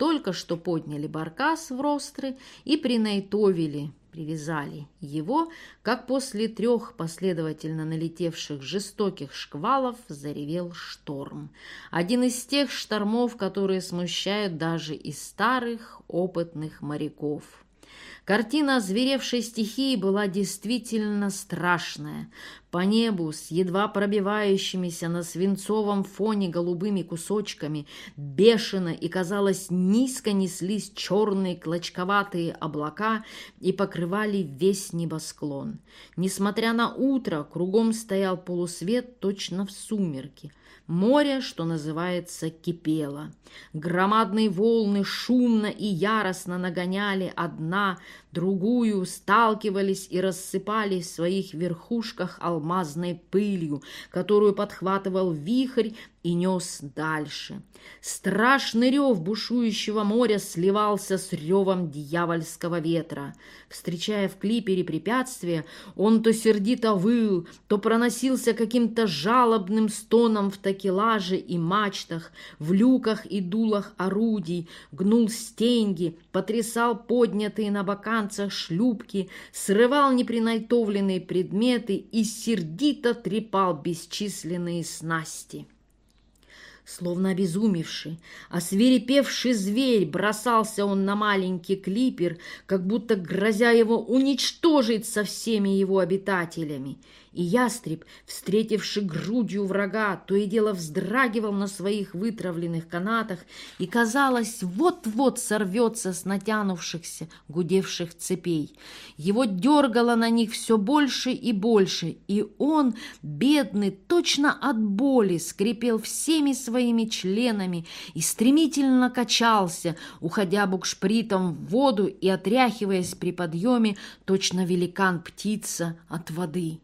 Только что подняли баркас в ростры и принайтовили привязали его, как после трех последовательно налетевших жестоких шквалов заревел шторм. Один из тех штормов, которые смущают даже и старых опытных моряков. Картина озверевшей стихии была действительно страшная. По небу с едва пробивающимися на свинцовом фоне голубыми кусочками бешено и, казалось, низко неслись черные клочковатые облака и покрывали весь небосклон. Несмотря на утро, кругом стоял полусвет точно в сумерки. Море, что называется, кипело. Громадные волны шумно и яростно нагоняли одна другую, сталкивались и рассыпались в своих верхушках алмазной пылью, которую подхватывал вихрь и нес дальше. Страшный рев бушующего моря сливался с ревом дьявольского ветра. Встречая в клипере препятствия, он то сердито выл, то проносился каким-то жалобным стоном в такелаже и мачтах, в люках и дулах орудий, гнул стенги, потрясал поднятые на боканцах шлюпки, срывал непринайтовленные предметы и сердито трепал бесчисленные снасти. Словно обезумевший, освирепевший зверь, бросался он на маленький клипер, как будто грозя его уничтожить со всеми его обитателями — и ястреб, встретивший грудью врага, то и дело вздрагивал на своих вытравленных канатах и, казалось, вот-вот сорвется с натянувшихся, гудевших цепей. Его дергало на них все больше и больше, и он, бедный, точно от боли, скрипел всеми своими членами и стремительно качался, уходя букшпритом в воду и отряхиваясь при подъеме, точно великан-птица от воды.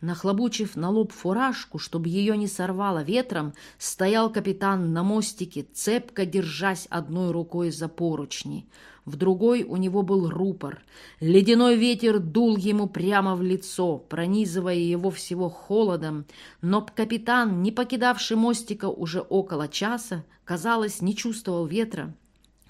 Нахлобучив на лоб фуражку, чтобы ее не сорвало ветром, стоял капитан на мостике, цепко держась одной рукой за поручни. В другой у него был рупор. Ледяной ветер дул ему прямо в лицо, пронизывая его всего холодом, но капитан, не покидавший мостика уже около часа, казалось, не чувствовал ветра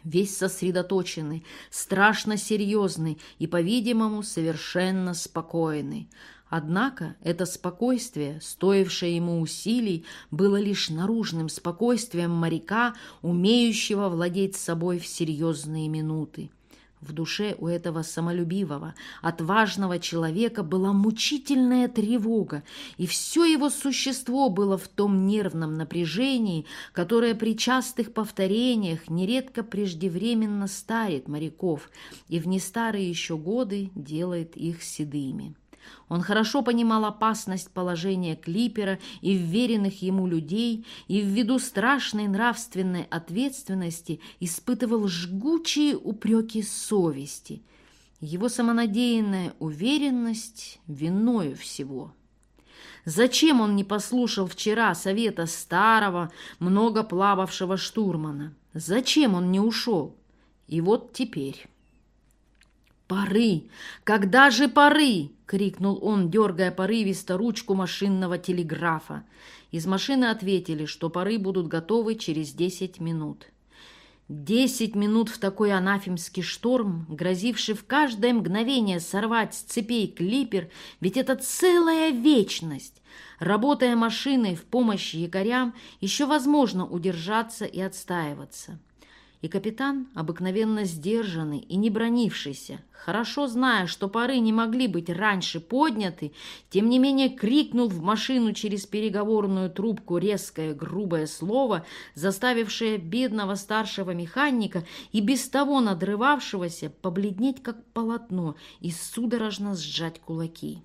весь сосредоточенный, страшно серьезный и, по-видимому, совершенно спокойный. Однако это спокойствие, стоившее ему усилий, было лишь наружным спокойствием моряка, умеющего владеть собой в серьезные минуты. В душе у этого самолюбивого, отважного человека была мучительная тревога, и все его существо было в том нервном напряжении, которое при частых повторениях нередко преждевременно старит моряков и в нестарые еще годы делает их седыми. Он хорошо понимал опасность положения клипера и вверенных ему людей, и ввиду страшной нравственной ответственности испытывал жгучие упреки совести. Его самонадеянная уверенность виною всего. Зачем он не послушал вчера совета старого, много плававшего штурмана? Зачем он не ушел? И вот теперь... «Поры! Когда же поры?» — крикнул он, дергая порывисто ручку машинного телеграфа. Из машины ответили, что поры будут готовы через десять минут. Десять минут в такой анафемский шторм, грозивший в каждое мгновение сорвать с цепей клипер, ведь это целая вечность. Работая машиной в помощь якорям, еще возможно удержаться и отстаиваться. И капитан, обыкновенно сдержанный и не бронившийся, хорошо зная, что пары не могли быть раньше подняты, тем не менее крикнул в машину через переговорную трубку резкое грубое слово, заставившее бедного старшего механика и без того надрывавшегося побледнеть как полотно и судорожно сжать кулаки.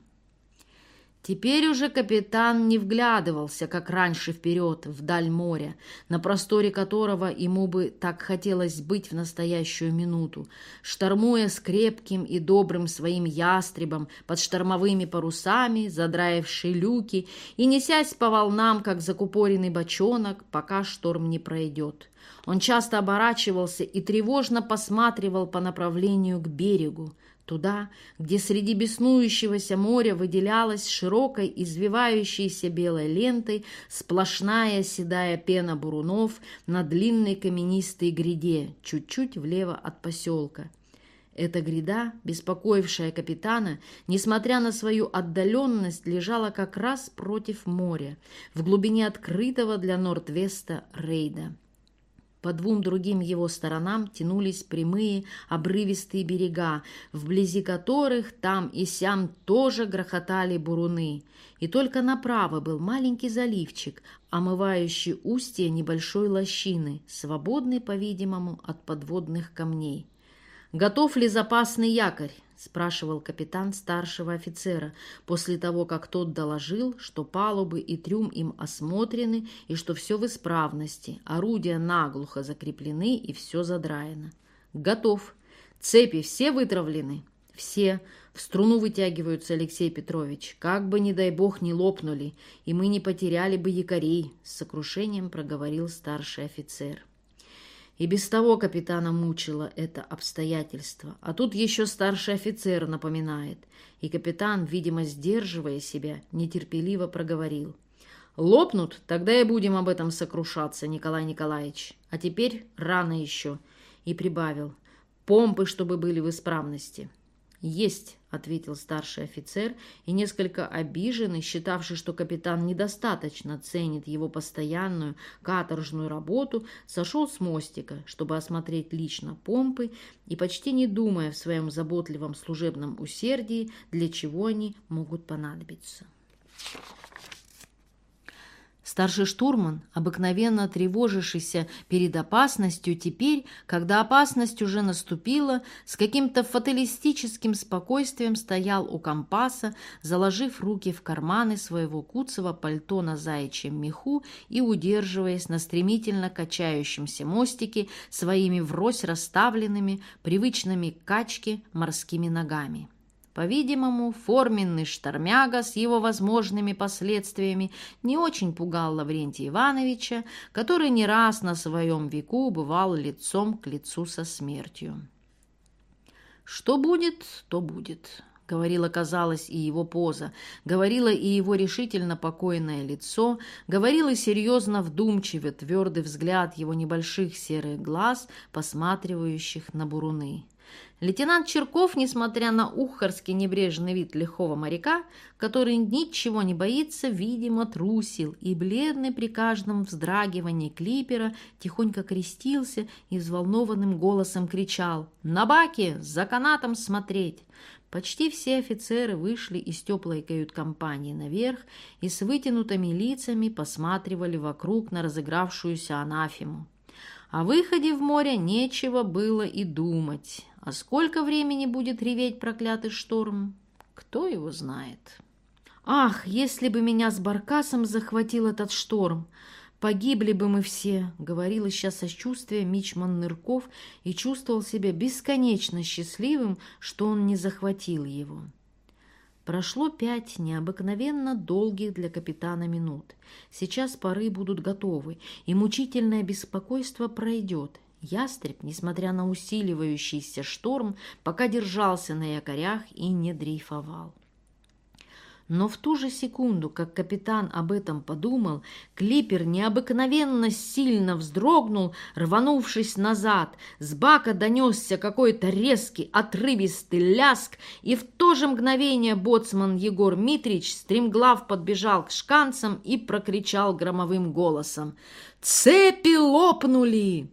Теперь уже капитан не вглядывался, как раньше, вперед, вдаль моря, на просторе которого ему бы так хотелось быть в настоящую минуту, штормуя с крепким и добрым своим ястребом под штормовыми парусами, задраивший люки и несясь по волнам, как закупоренный бочонок, пока шторм не пройдет. Он часто оборачивался и тревожно посматривал по направлению к берегу туда, где среди беснующегося моря выделялась широкой извивающейся белой лентой сплошная седая пена бурунов на длинной каменистой гряде, чуть-чуть влево от поселка. Эта гряда, беспокоившая капитана, несмотря на свою отдаленность, лежала как раз против моря, в глубине открытого для Норд-Веста рейда. По двум другим его сторонам тянулись прямые обрывистые берега, вблизи которых там и сям тоже грохотали буруны. И только направо был маленький заливчик, омывающий устье небольшой лощины, свободный, по-видимому, от подводных камней. «Готов ли запасный якорь?» Спрашивал капитан старшего офицера после того, как тот доложил, что палубы и трюм им осмотрены и что все в исправности, орудия наглухо закреплены и все задраено. «Готов. Цепи все вытравлены?» «Все. В струну вытягиваются, Алексей Петрович. Как бы, не дай бог, не лопнули, и мы не потеряли бы якорей», — с сокрушением проговорил старший офицер. И без того капитана мучило это обстоятельство. А тут еще старший офицер напоминает. И капитан, видимо, сдерживая себя, нетерпеливо проговорил. «Лопнут, тогда и будем об этом сокрушаться, Николай Николаевич. А теперь рано еще». И прибавил. «Помпы, чтобы были в исправности». «Есть», — ответил старший офицер, и несколько обиженный, считавший, что капитан недостаточно ценит его постоянную каторжную работу, сошел с мостика, чтобы осмотреть лично помпы и, почти не думая в своем заботливом служебном усердии, для чего они могут понадобиться. Старший штурман, обыкновенно тревожившийся перед опасностью, теперь, когда опасность уже наступила, с каким-то фаталистическим спокойствием стоял у компаса, заложив руки в карманы своего куцого пальто на заячьем меху и удерживаясь на стремительно качающемся мостике своими врозь расставленными, привычными к качке морскими ногами. По-видимому, форменный штормяга с его возможными последствиями не очень пугал Лаврентия Ивановича, который не раз на своем веку бывал лицом к лицу со смертью. «Что будет, то будет», — говорила, казалось, и его поза, говорила и его решительно покойное лицо, говорила серьезно вдумчиво твердый взгляд его небольших серых глаз, посматривающих на буруны. Лейтенант Черков, несмотря на ухарский небрежный вид лихого моряка, который ничего не боится, видимо, трусил, и бледный при каждом вздрагивании клипера тихонько крестился и взволнованным голосом кричал «На баке! За канатом смотреть!» Почти все офицеры вышли из теплой кают-компании наверх и с вытянутыми лицами посматривали вокруг на разыгравшуюся анафему. О выходе в море нечего было и думать. А сколько времени будет реветь проклятый шторм, кто его знает. Ах, если бы меня с Баркасом захватил этот шторм! Погибли бы мы все, говорил сейчас сочувствие Мичман Нырков и чувствовал себя бесконечно счастливым, что он не захватил его. Прошло пять необыкновенно долгих для капитана минут. Сейчас пары будут готовы, и мучительное беспокойство пройдет. Ястреб, несмотря на усиливающийся шторм, пока держался на якорях и не дрейфовал. Но в ту же секунду, как капитан об этом подумал, клипер необыкновенно сильно вздрогнул, рванувшись назад. С бака донесся какой-то резкий, отрывистый ляск, и в то же мгновение боцман Егор Митрич стремглав подбежал к шканцам и прокричал громовым голосом «Цепи лопнули!»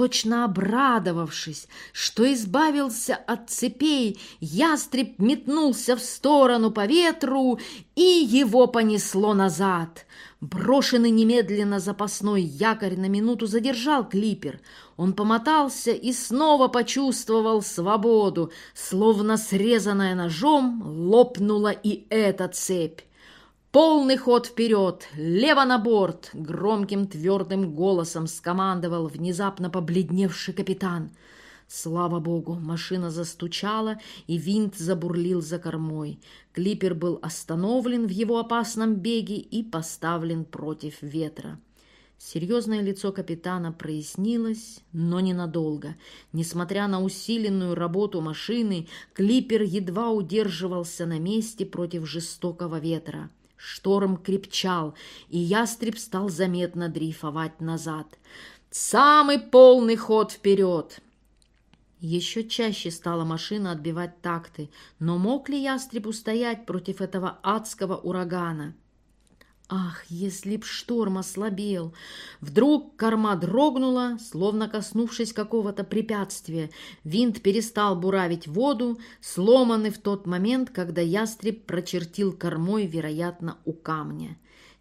Точно обрадовавшись, что избавился от цепей, ястреб метнулся в сторону по ветру, и его понесло назад. Брошенный немедленно запасной якорь на минуту задержал клипер. Он помотался и снова почувствовал свободу, словно срезанная ножом лопнула и эта цепь. «Полный ход вперед! Лево на борт!» — громким твердым голосом скомандовал внезапно побледневший капитан. Слава богу, машина застучала, и винт забурлил за кормой. Клипер был остановлен в его опасном беге и поставлен против ветра. Серьезное лицо капитана прояснилось, но ненадолго. Несмотря на усиленную работу машины, клипер едва удерживался на месте против жестокого ветра. Шторм крепчал, и ястреб стал заметно дрейфовать назад. «Самый полный ход вперед!» Еще чаще стала машина отбивать такты, но мог ли ястреб устоять против этого адского урагана? Ах, если б шторм ослабел! Вдруг корма дрогнула, словно коснувшись какого-то препятствия. Винт перестал буравить воду, сломанный в тот момент, когда ястреб прочертил кормой, вероятно, у камня.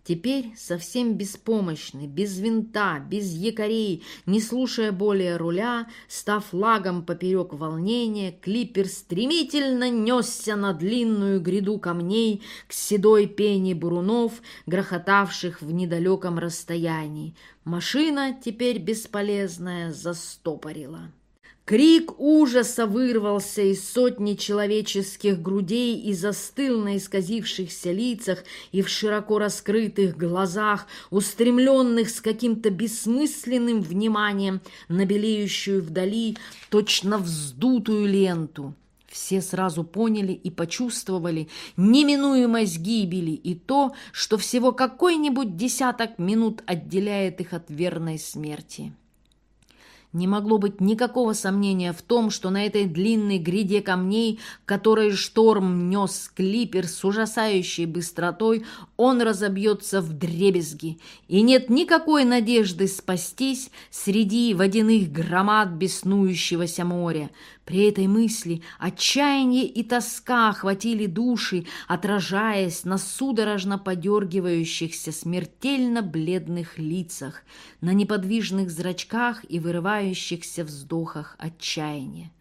Теперь совсем беспомощный, без винта, без якорей, не слушая более руля, став лагом поперек волнения, клипер стремительно несся на длинную гряду камней к седой пене бурунов, грохотавших в недалеком расстоянии. Машина, теперь бесполезная, застопорила. Крик ужаса вырвался из сотни человеческих грудей и застыл на исказившихся лицах и в широко раскрытых глазах, устремленных с каким-то бессмысленным вниманием на белеющую вдали точно вздутую ленту. Все сразу поняли и почувствовали неминуемость гибели и то, что всего какой-нибудь десяток минут отделяет их от верной смерти. Не могло быть никакого сомнения в том, что на этой длинной гряде камней, которой шторм нес клипер с ужасающей быстротой, он разобьется в дребезги, и нет никакой надежды спастись среди водяных громад беснующегося моря. При этой мысли отчаяние и тоска охватили души, отражаясь на судорожно подергивающихся смертельно бледных лицах, на неподвижных зрачках и вырывающихся вздохах отчаяния.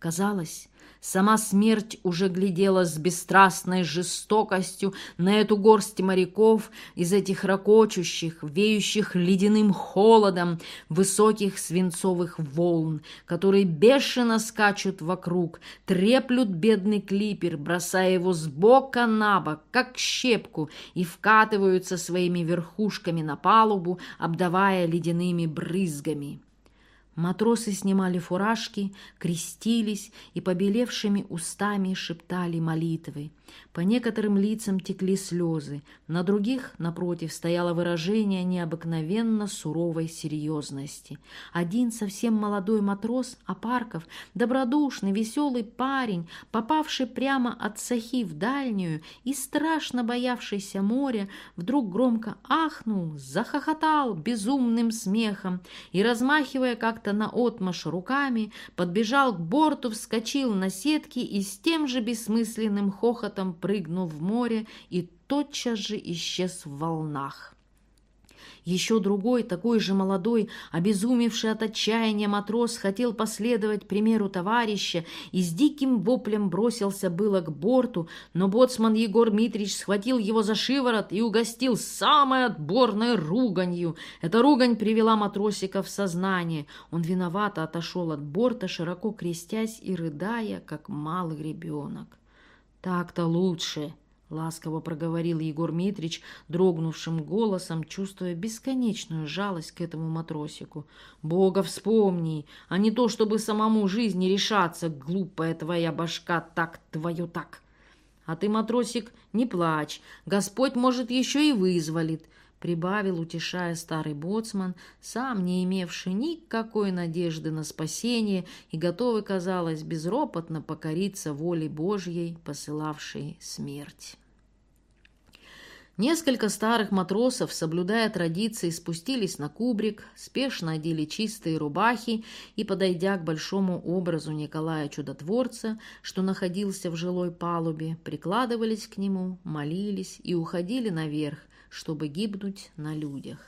Казалось, Сама смерть уже глядела с бесстрастной жестокостью на эту горсть моряков из этих ракочущих, веющих ледяным холодом высоких свинцовых волн, которые бешено скачут вокруг, треплют бедный клипер, бросая его с бока на бок, как щепку, и вкатываются своими верхушками на палубу, обдавая ледяными брызгами. Матросы снимали фуражки, крестились и побелевшими устами шептали молитвы. По некоторым лицам текли слезы, на других, напротив, стояло выражение необыкновенно суровой серьезности. Один совсем молодой матрос, Апарков, добродушный, веселый парень, попавший прямо от Сахи в дальнюю и страшно боявшийся моря, вдруг громко ахнул, захохотал безумным смехом и, размахивая как-то наотмашь руками, подбежал к борту, вскочил на сетки и с тем же бессмысленным хохотом прыгнул в море и тотчас же исчез в волнах. Еще другой, такой же молодой, обезумевший от отчаяния матрос хотел последовать примеру товарища и с диким воплем бросился было к борту, но боцман Егор Митрич схватил его за шиворот и угостил самой отборной руганью. Эта ругань привела матросика в сознание. Он виновато отошел от борта, широко крестясь и рыдая, как малый ребенок. «Так-то лучше», — ласково проговорил Егор Митрич дрогнувшим голосом, чувствуя бесконечную жалость к этому матросику. «Бога вспомни, а не то, чтобы самому жизни решаться, глупая твоя башка, так твою так. А ты, матросик, не плачь, Господь, может, еще и вызволит прибавил, утешая старый боцман, сам не имевший никакой надежды на спасение и готовый, казалось, безропотно покориться воле Божьей, посылавшей смерть. Несколько старых матросов, соблюдая традиции, спустились на кубрик, спешно одели чистые рубахи и, подойдя к большому образу Николая Чудотворца, что находился в жилой палубе, прикладывались к нему, молились и уходили наверх, чтобы гибнуть на людях.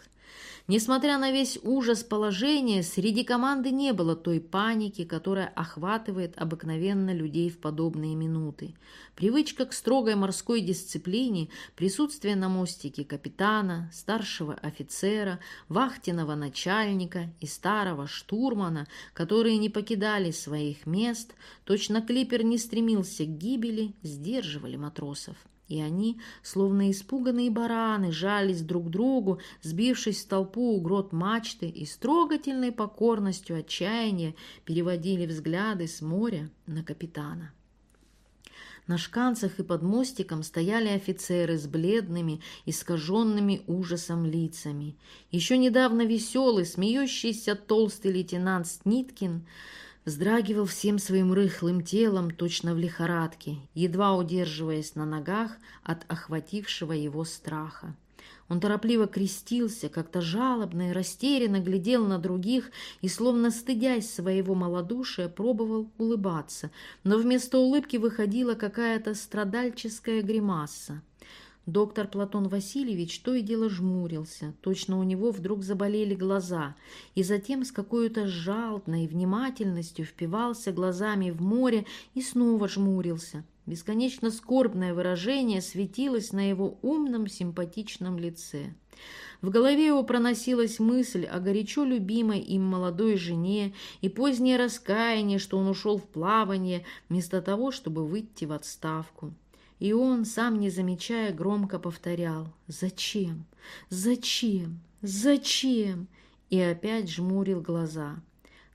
Несмотря на весь ужас положения, среди команды не было той паники, которая охватывает обыкновенно людей в подобные минуты. Привычка к строгой морской дисциплине, присутствие на мостике капитана, старшего офицера, вахтенного начальника и старого штурмана, которые не покидали своих мест, точно клипер не стремился к гибели, сдерживали матросов. И они, словно испуганные бараны, жались друг к другу, сбившись в толпу у грот мачты и с трогательной покорностью отчаяния переводили взгляды с моря на капитана. На шканцах и под мостиком стояли офицеры с бледными, искаженными ужасом лицами. Еще недавно веселый, смеющийся толстый лейтенант Сниткин – вздрагивал всем своим рыхлым телом, точно в лихорадке, едва удерживаясь на ногах от охватившего его страха. Он торопливо крестился, как-то жалобно и растерянно глядел на других и, словно стыдясь своего малодушия, пробовал улыбаться, но вместо улыбки выходила какая-то страдальческая гримаса. Доктор Платон Васильевич то и дело жмурился, точно у него вдруг заболели глаза, и затем с какой-то жалобной внимательностью впивался глазами в море и снова жмурился. Бесконечно скорбное выражение светилось на его умном симпатичном лице. В голове его проносилась мысль о горячо любимой им молодой жене и позднее раскаяние, что он ушел в плавание вместо того, чтобы выйти в отставку. И он, сам не замечая, громко повторял «Зачем? Зачем? Зачем?» и опять жмурил глаза.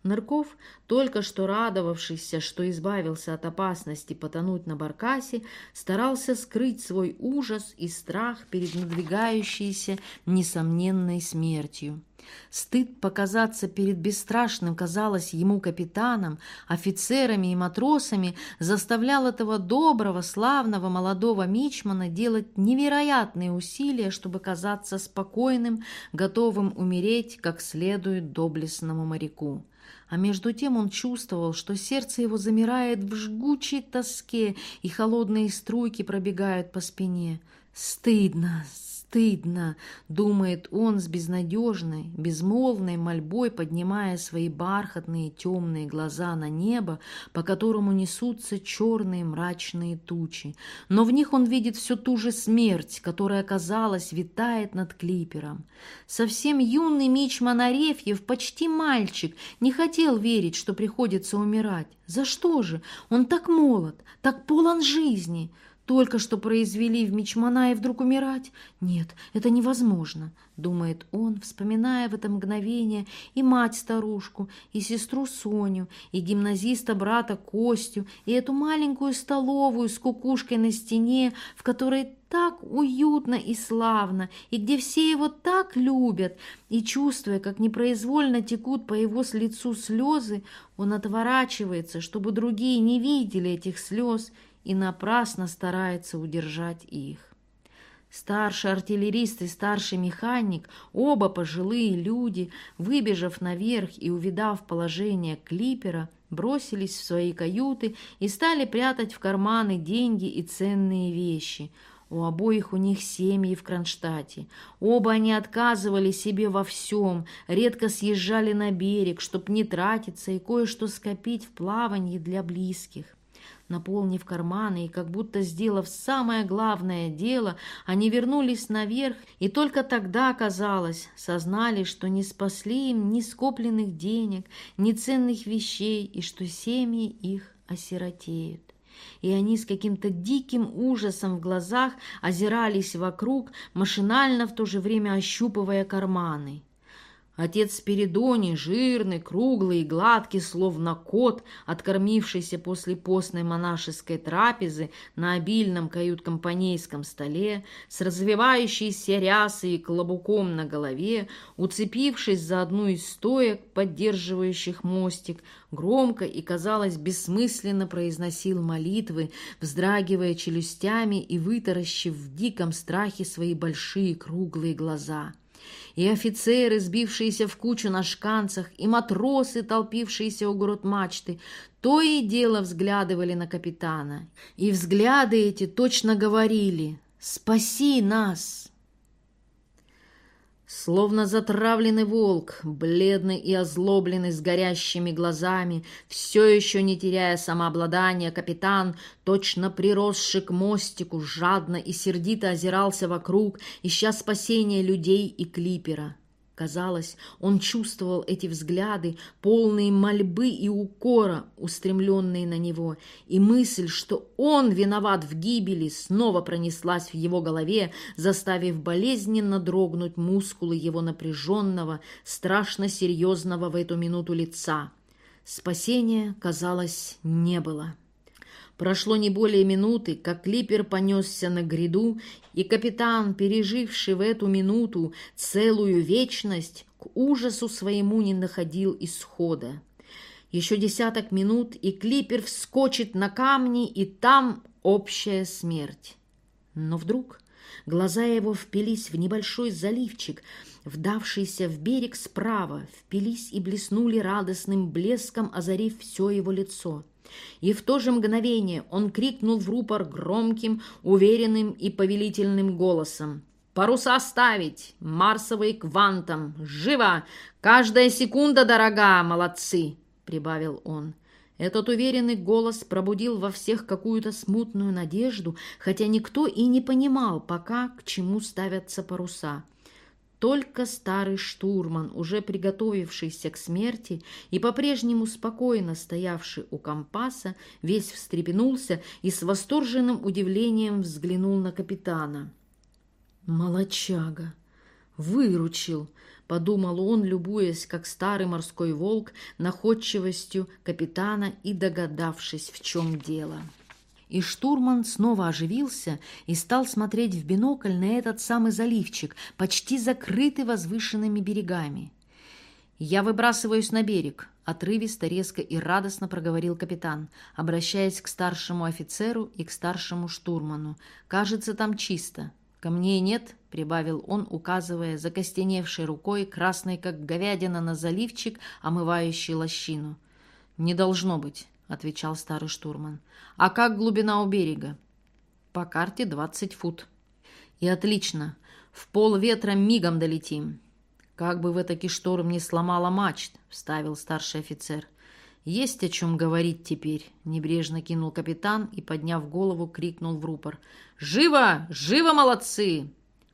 Нырков, только что радовавшийся, что избавился от опасности потонуть на баркасе, старался скрыть свой ужас и страх перед надвигающейся несомненной смертью. Стыд показаться перед бесстрашным, казалось ему, капитаном, офицерами и матросами заставлял этого доброго, славного молодого мичмана делать невероятные усилия, чтобы казаться спокойным, готовым умереть как следует доблестному моряку а между тем он чувствовал, что сердце его замирает в жгучей тоске, и холодные струйки пробегают по спине. Стыдно, стыдно, думает он с безнадежной, безмолвной мольбой, поднимая свои бархатные темные глаза на небо, по которому несутся черные мрачные тучи. Но в них он видит всю ту же смерть, которая, казалось, витает над клипером. Совсем юный Мичман Арефьев, почти мальчик, не хотел верить, что приходится умирать. За что же? Он так молод, так полон жизни. Только что произвели в Мичмана и вдруг умирать? Нет, это невозможно, думает он, вспоминая в это мгновение и мать-старушку, и сестру Соню, и гимназиста-брата Костю, и эту маленькую столовую с кукушкой на стене, в которой так уютно и славно, и где все его так любят, и, чувствуя, как непроизвольно текут по его лицу слезы, он отворачивается, чтобы другие не видели этих слез, и напрасно старается удержать их. Старший артиллерист и старший механик, оба пожилые люди, выбежав наверх и увидав положение клипера, бросились в свои каюты и стали прятать в карманы деньги и ценные вещи. У обоих у них семьи в Кронштадте. Оба они отказывали себе во всем, редко съезжали на берег, чтоб не тратиться и кое-что скопить в плавании для близких. Наполнив карманы и как будто сделав самое главное дело, они вернулись наверх, и только тогда, казалось, сознали, что не спасли им ни скопленных денег, ни ценных вещей, и что семьи их осиротеют. И они с каким-то диким ужасом в глазах озирались вокруг, машинально в то же время ощупывая карманы. Отец Спиридоний, жирный, круглый и гладкий, словно кот, откормившийся после постной монашеской трапезы на обильном кают-компанейском столе, с развивающейся рясой и клобуком на голове, уцепившись за одну из стоек, поддерживающих мостик, громко и, казалось, бессмысленно произносил молитвы, вздрагивая челюстями и вытаращив в диком страхе свои большие круглые глаза — и офицеры, сбившиеся в кучу на шканцах, и матросы, толпившиеся у грот мачты, то и дело взглядывали на капитана. И взгляды эти точно говорили «Спаси нас!» Словно затравленный волк, бледный и озлобленный с горящими глазами, все еще не теряя самообладания, капитан, точно приросший к мостику, жадно и сердито озирался вокруг, ища спасения людей и клипера. Казалось, он чувствовал эти взгляды, полные мольбы и укора, устремленные на него, и мысль, что он виноват в гибели, снова пронеслась в его голове, заставив болезненно дрогнуть мускулы его напряженного, страшно серьезного в эту минуту лица. Спасения, казалось, не было. Прошло не более минуты, как клипер понесся на гряду, и капитан, переживший в эту минуту целую вечность, к ужасу своему не находил исхода. Еще десяток минут, и клипер вскочит на камни, и там общая смерть. Но вдруг глаза его впились в небольшой заливчик, вдавшийся в берег справа, впились и блеснули радостным блеском, озарив все его лицо — и в то же мгновение он крикнул в рупор громким, уверенным и повелительным голосом. «Паруса ставить! Марсовый квантом! Живо! Каждая секунда дорога! Молодцы!» — прибавил он. Этот уверенный голос пробудил во всех какую-то смутную надежду, хотя никто и не понимал пока, к чему ставятся паруса. Только старый штурман, уже приготовившийся к смерти и по-прежнему спокойно стоявший у компаса, весь встрепенулся и с восторженным удивлением взглянул на капитана. «Молочага! Выручил!» — подумал он, любуясь, как старый морской волк, находчивостью капитана и догадавшись, в чем дело и штурман снова оживился и стал смотреть в бинокль на этот самый заливчик, почти закрытый возвышенными берегами. «Я выбрасываюсь на берег», — отрывисто, резко и радостно проговорил капитан, обращаясь к старшему офицеру и к старшему штурману. «Кажется, там чисто». «Камней нет», — прибавил он, указывая закостеневшей рукой, красной, как говядина, на заливчик, омывающий лощину. «Не должно быть» отвечал старый штурман. «А как глубина у берега?» «По карте двадцать фут». «И отлично. В пол ветра мигом долетим». «Как бы в этаки шторм не сломала мачт», — вставил старший офицер. «Есть о чем говорить теперь», — небрежно кинул капитан и, подняв голову, крикнул в рупор. «Живо! Живо, молодцы!»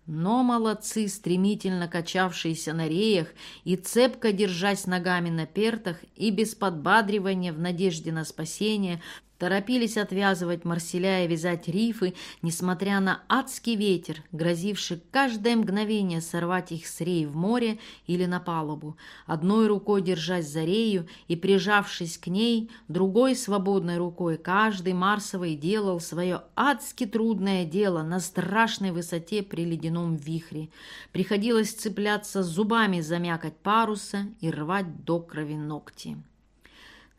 Но молодцы, стремительно качавшиеся на реях и цепко держась ногами на пертах и без подбадривания в надежде на спасение, торопились отвязывать Марселя и вязать рифы, несмотря на адский ветер, грозивший каждое мгновение сорвать их с рей в море или на палубу, одной рукой держась за рею и прижавшись к ней, другой свободной рукой каждый Марсовый делал свое адски трудное дело на страшной высоте при ледяном вихре. Приходилось цепляться зубами за мякоть паруса и рвать до крови ногти.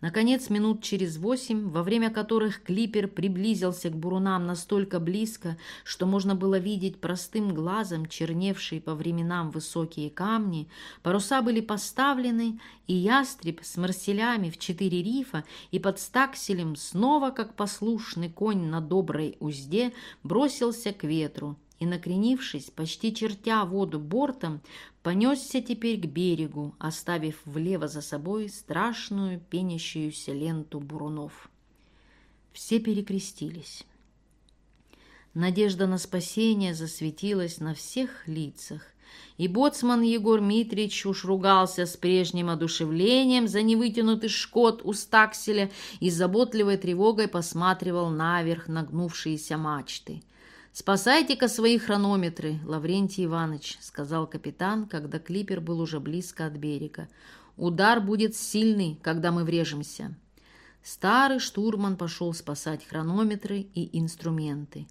Наконец, минут через восемь, во время которых клипер приблизился к бурунам настолько близко, что можно было видеть простым глазом черневшие по временам высокие камни, паруса были поставлены, и ястреб с марселями в четыре рифа и под стакселем снова, как послушный конь на доброй узде, бросился к ветру, и, накренившись, почти чертя воду бортом, понесся теперь к берегу, оставив влево за собой страшную пенящуюся ленту бурунов. Все перекрестились. Надежда на спасение засветилась на всех лицах, и боцман Егор Митрич уж ругался с прежним одушевлением за невытянутый шкот у стакселя и заботливой тревогой посматривал наверх нагнувшиеся мачты — «Спасайте-ка свои хронометры, Лаврентий Иванович», — сказал капитан, когда клипер был уже близко от берега. «Удар будет сильный, когда мы врежемся». Старый штурман пошел спасать хронометры и инструменты.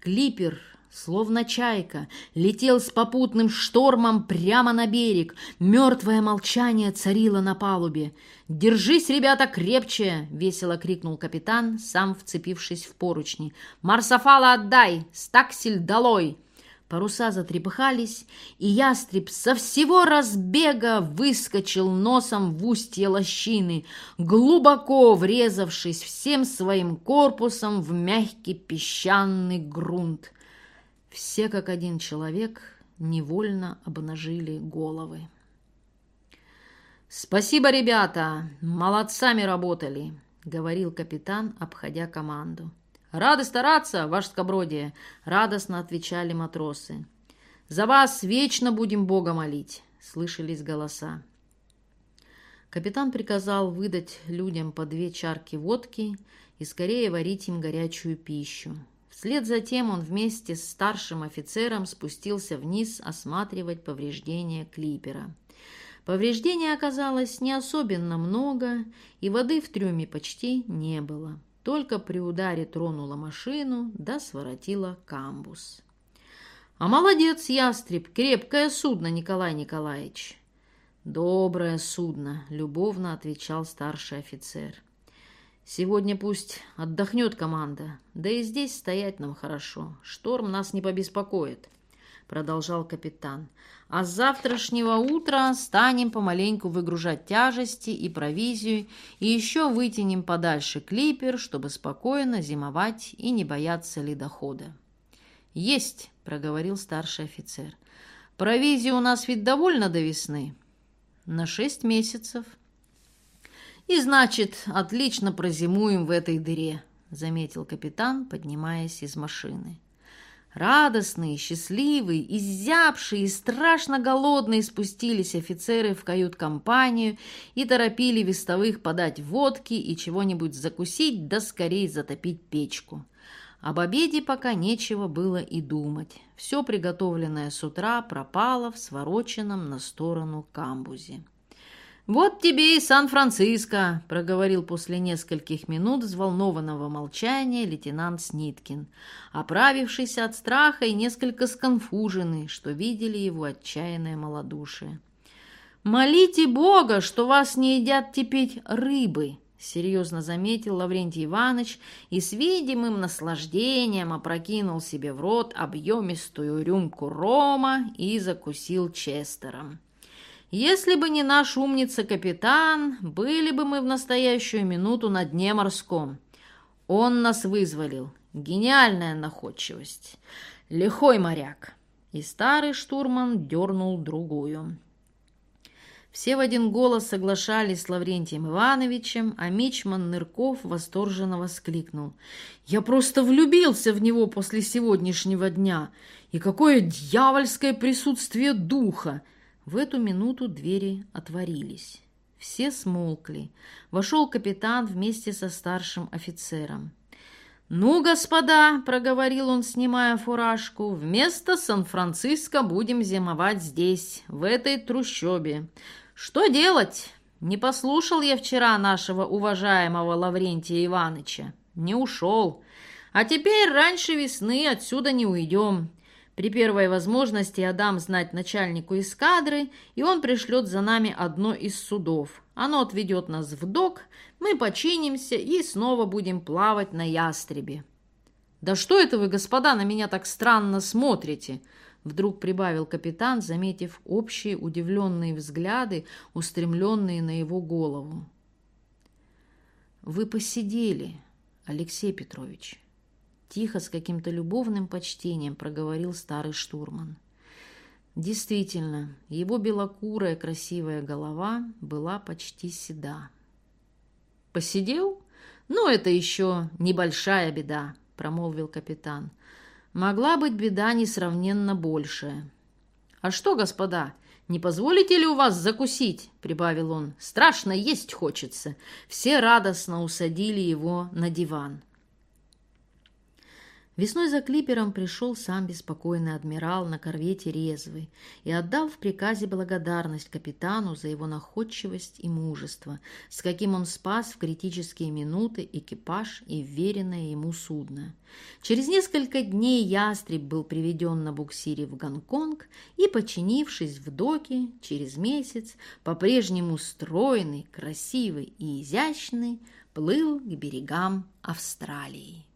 Клипер словно чайка, летел с попутным штормом прямо на берег. Мертвое молчание царило на палубе. «Держись, ребята, крепче!» — весело крикнул капитан, сам вцепившись в поручни. «Марсофала отдай! Стаксель долой!» Паруса затрепыхались, и ястреб со всего разбега выскочил носом в устье лощины, глубоко врезавшись всем своим корпусом в мягкий песчаный грунт. Все, как один человек, невольно обнажили головы. «Спасибо, ребята! Молодцами работали!» — говорил капитан, обходя команду. «Рады стараться, ваше скобродие!» — радостно отвечали матросы. «За вас вечно будем Бога молить!» — слышались голоса. Капитан приказал выдать людям по две чарки водки и скорее варить им горячую пищу. Вслед за тем он вместе с старшим офицером спустился вниз осматривать повреждения клипера. Повреждений оказалось не особенно много, и воды в трюме почти не было. Только при ударе тронула машину, да своротила камбус. «А молодец, ястреб, крепкое судно, Николай Николаевич!» «Доброе судно», — любовно отвечал старший офицер. Сегодня пусть отдохнет команда, да и здесь стоять нам хорошо. Шторм нас не побеспокоит, продолжал капитан. А с завтрашнего утра станем помаленьку выгружать тяжести и провизию, и еще вытянем подальше клипер, чтобы спокойно зимовать и не бояться ледохода. «Есть», — проговорил старший офицер. «Провизии у нас ведь довольно до весны». «На шесть месяцев», «И, значит, отлично прозимуем в этой дыре», — заметил капитан, поднимаясь из машины. Радостные, счастливые, изябшие и страшно голодные спустились офицеры в кают-компанию и торопили вестовых подать водки и чего-нибудь закусить, да скорее затопить печку. Об обеде пока нечего было и думать. Все приготовленное с утра пропало в свороченном на сторону камбузе. «Вот тебе и Сан-Франциско», — проговорил после нескольких минут взволнованного молчания лейтенант Сниткин, оправившийся от страха и несколько сконфуженный, что видели его отчаянное малодушие. «Молите Бога, что вас не едят теперь рыбы», — серьезно заметил Лаврентий Иванович и с видимым наслаждением опрокинул себе в рот объемистую рюмку рома и закусил честером. Если бы не наш умница-капитан, были бы мы в настоящую минуту на дне морском. Он нас вызволил. Гениальная находчивость. Лихой моряк. И старый штурман дернул другую. Все в один голос соглашались с Лаврентием Ивановичем, а Мичман Нырков восторженно воскликнул. «Я просто влюбился в него после сегодняшнего дня! И какое дьявольское присутствие духа! В эту минуту двери отворились. Все смолкли. Вошел капитан вместе со старшим офицером. «Ну, господа», — проговорил он, снимая фуражку, — «вместо Сан-Франциско будем зимовать здесь, в этой трущобе. Что делать? Не послушал я вчера нашего уважаемого Лаврентия Ивановича. Не ушел. А теперь раньше весны отсюда не уйдем. При первой возможности я дам знать начальнику эскадры, и он пришлет за нами одно из судов. Оно отведет нас в док, мы починимся и снова будем плавать на ястребе. «Да что это вы, господа, на меня так странно смотрите?» Вдруг прибавил капитан, заметив общие удивленные взгляды, устремленные на его голову. «Вы посидели, Алексей Петрович», Тихо, с каким-то любовным почтением проговорил старый штурман. Действительно, его белокурая красивая голова была почти седа. «Посидел? Ну, это еще небольшая беда», — промолвил капитан. «Могла быть беда несравненно большая». «А что, господа, не позволите ли у вас закусить?» — прибавил он. «Страшно есть хочется». Все радостно усадили его на диван. Весной за клипером пришел сам беспокойный адмирал на корвете «Резвый» и отдал в приказе благодарность капитану за его находчивость и мужество, с каким он спас в критические минуты экипаж и вверенное ему судно. Через несколько дней ястреб был приведен на буксире в Гонконг и, починившись в доке, через месяц, по-прежнему стройный, красивый и изящный, плыл к берегам Австралии.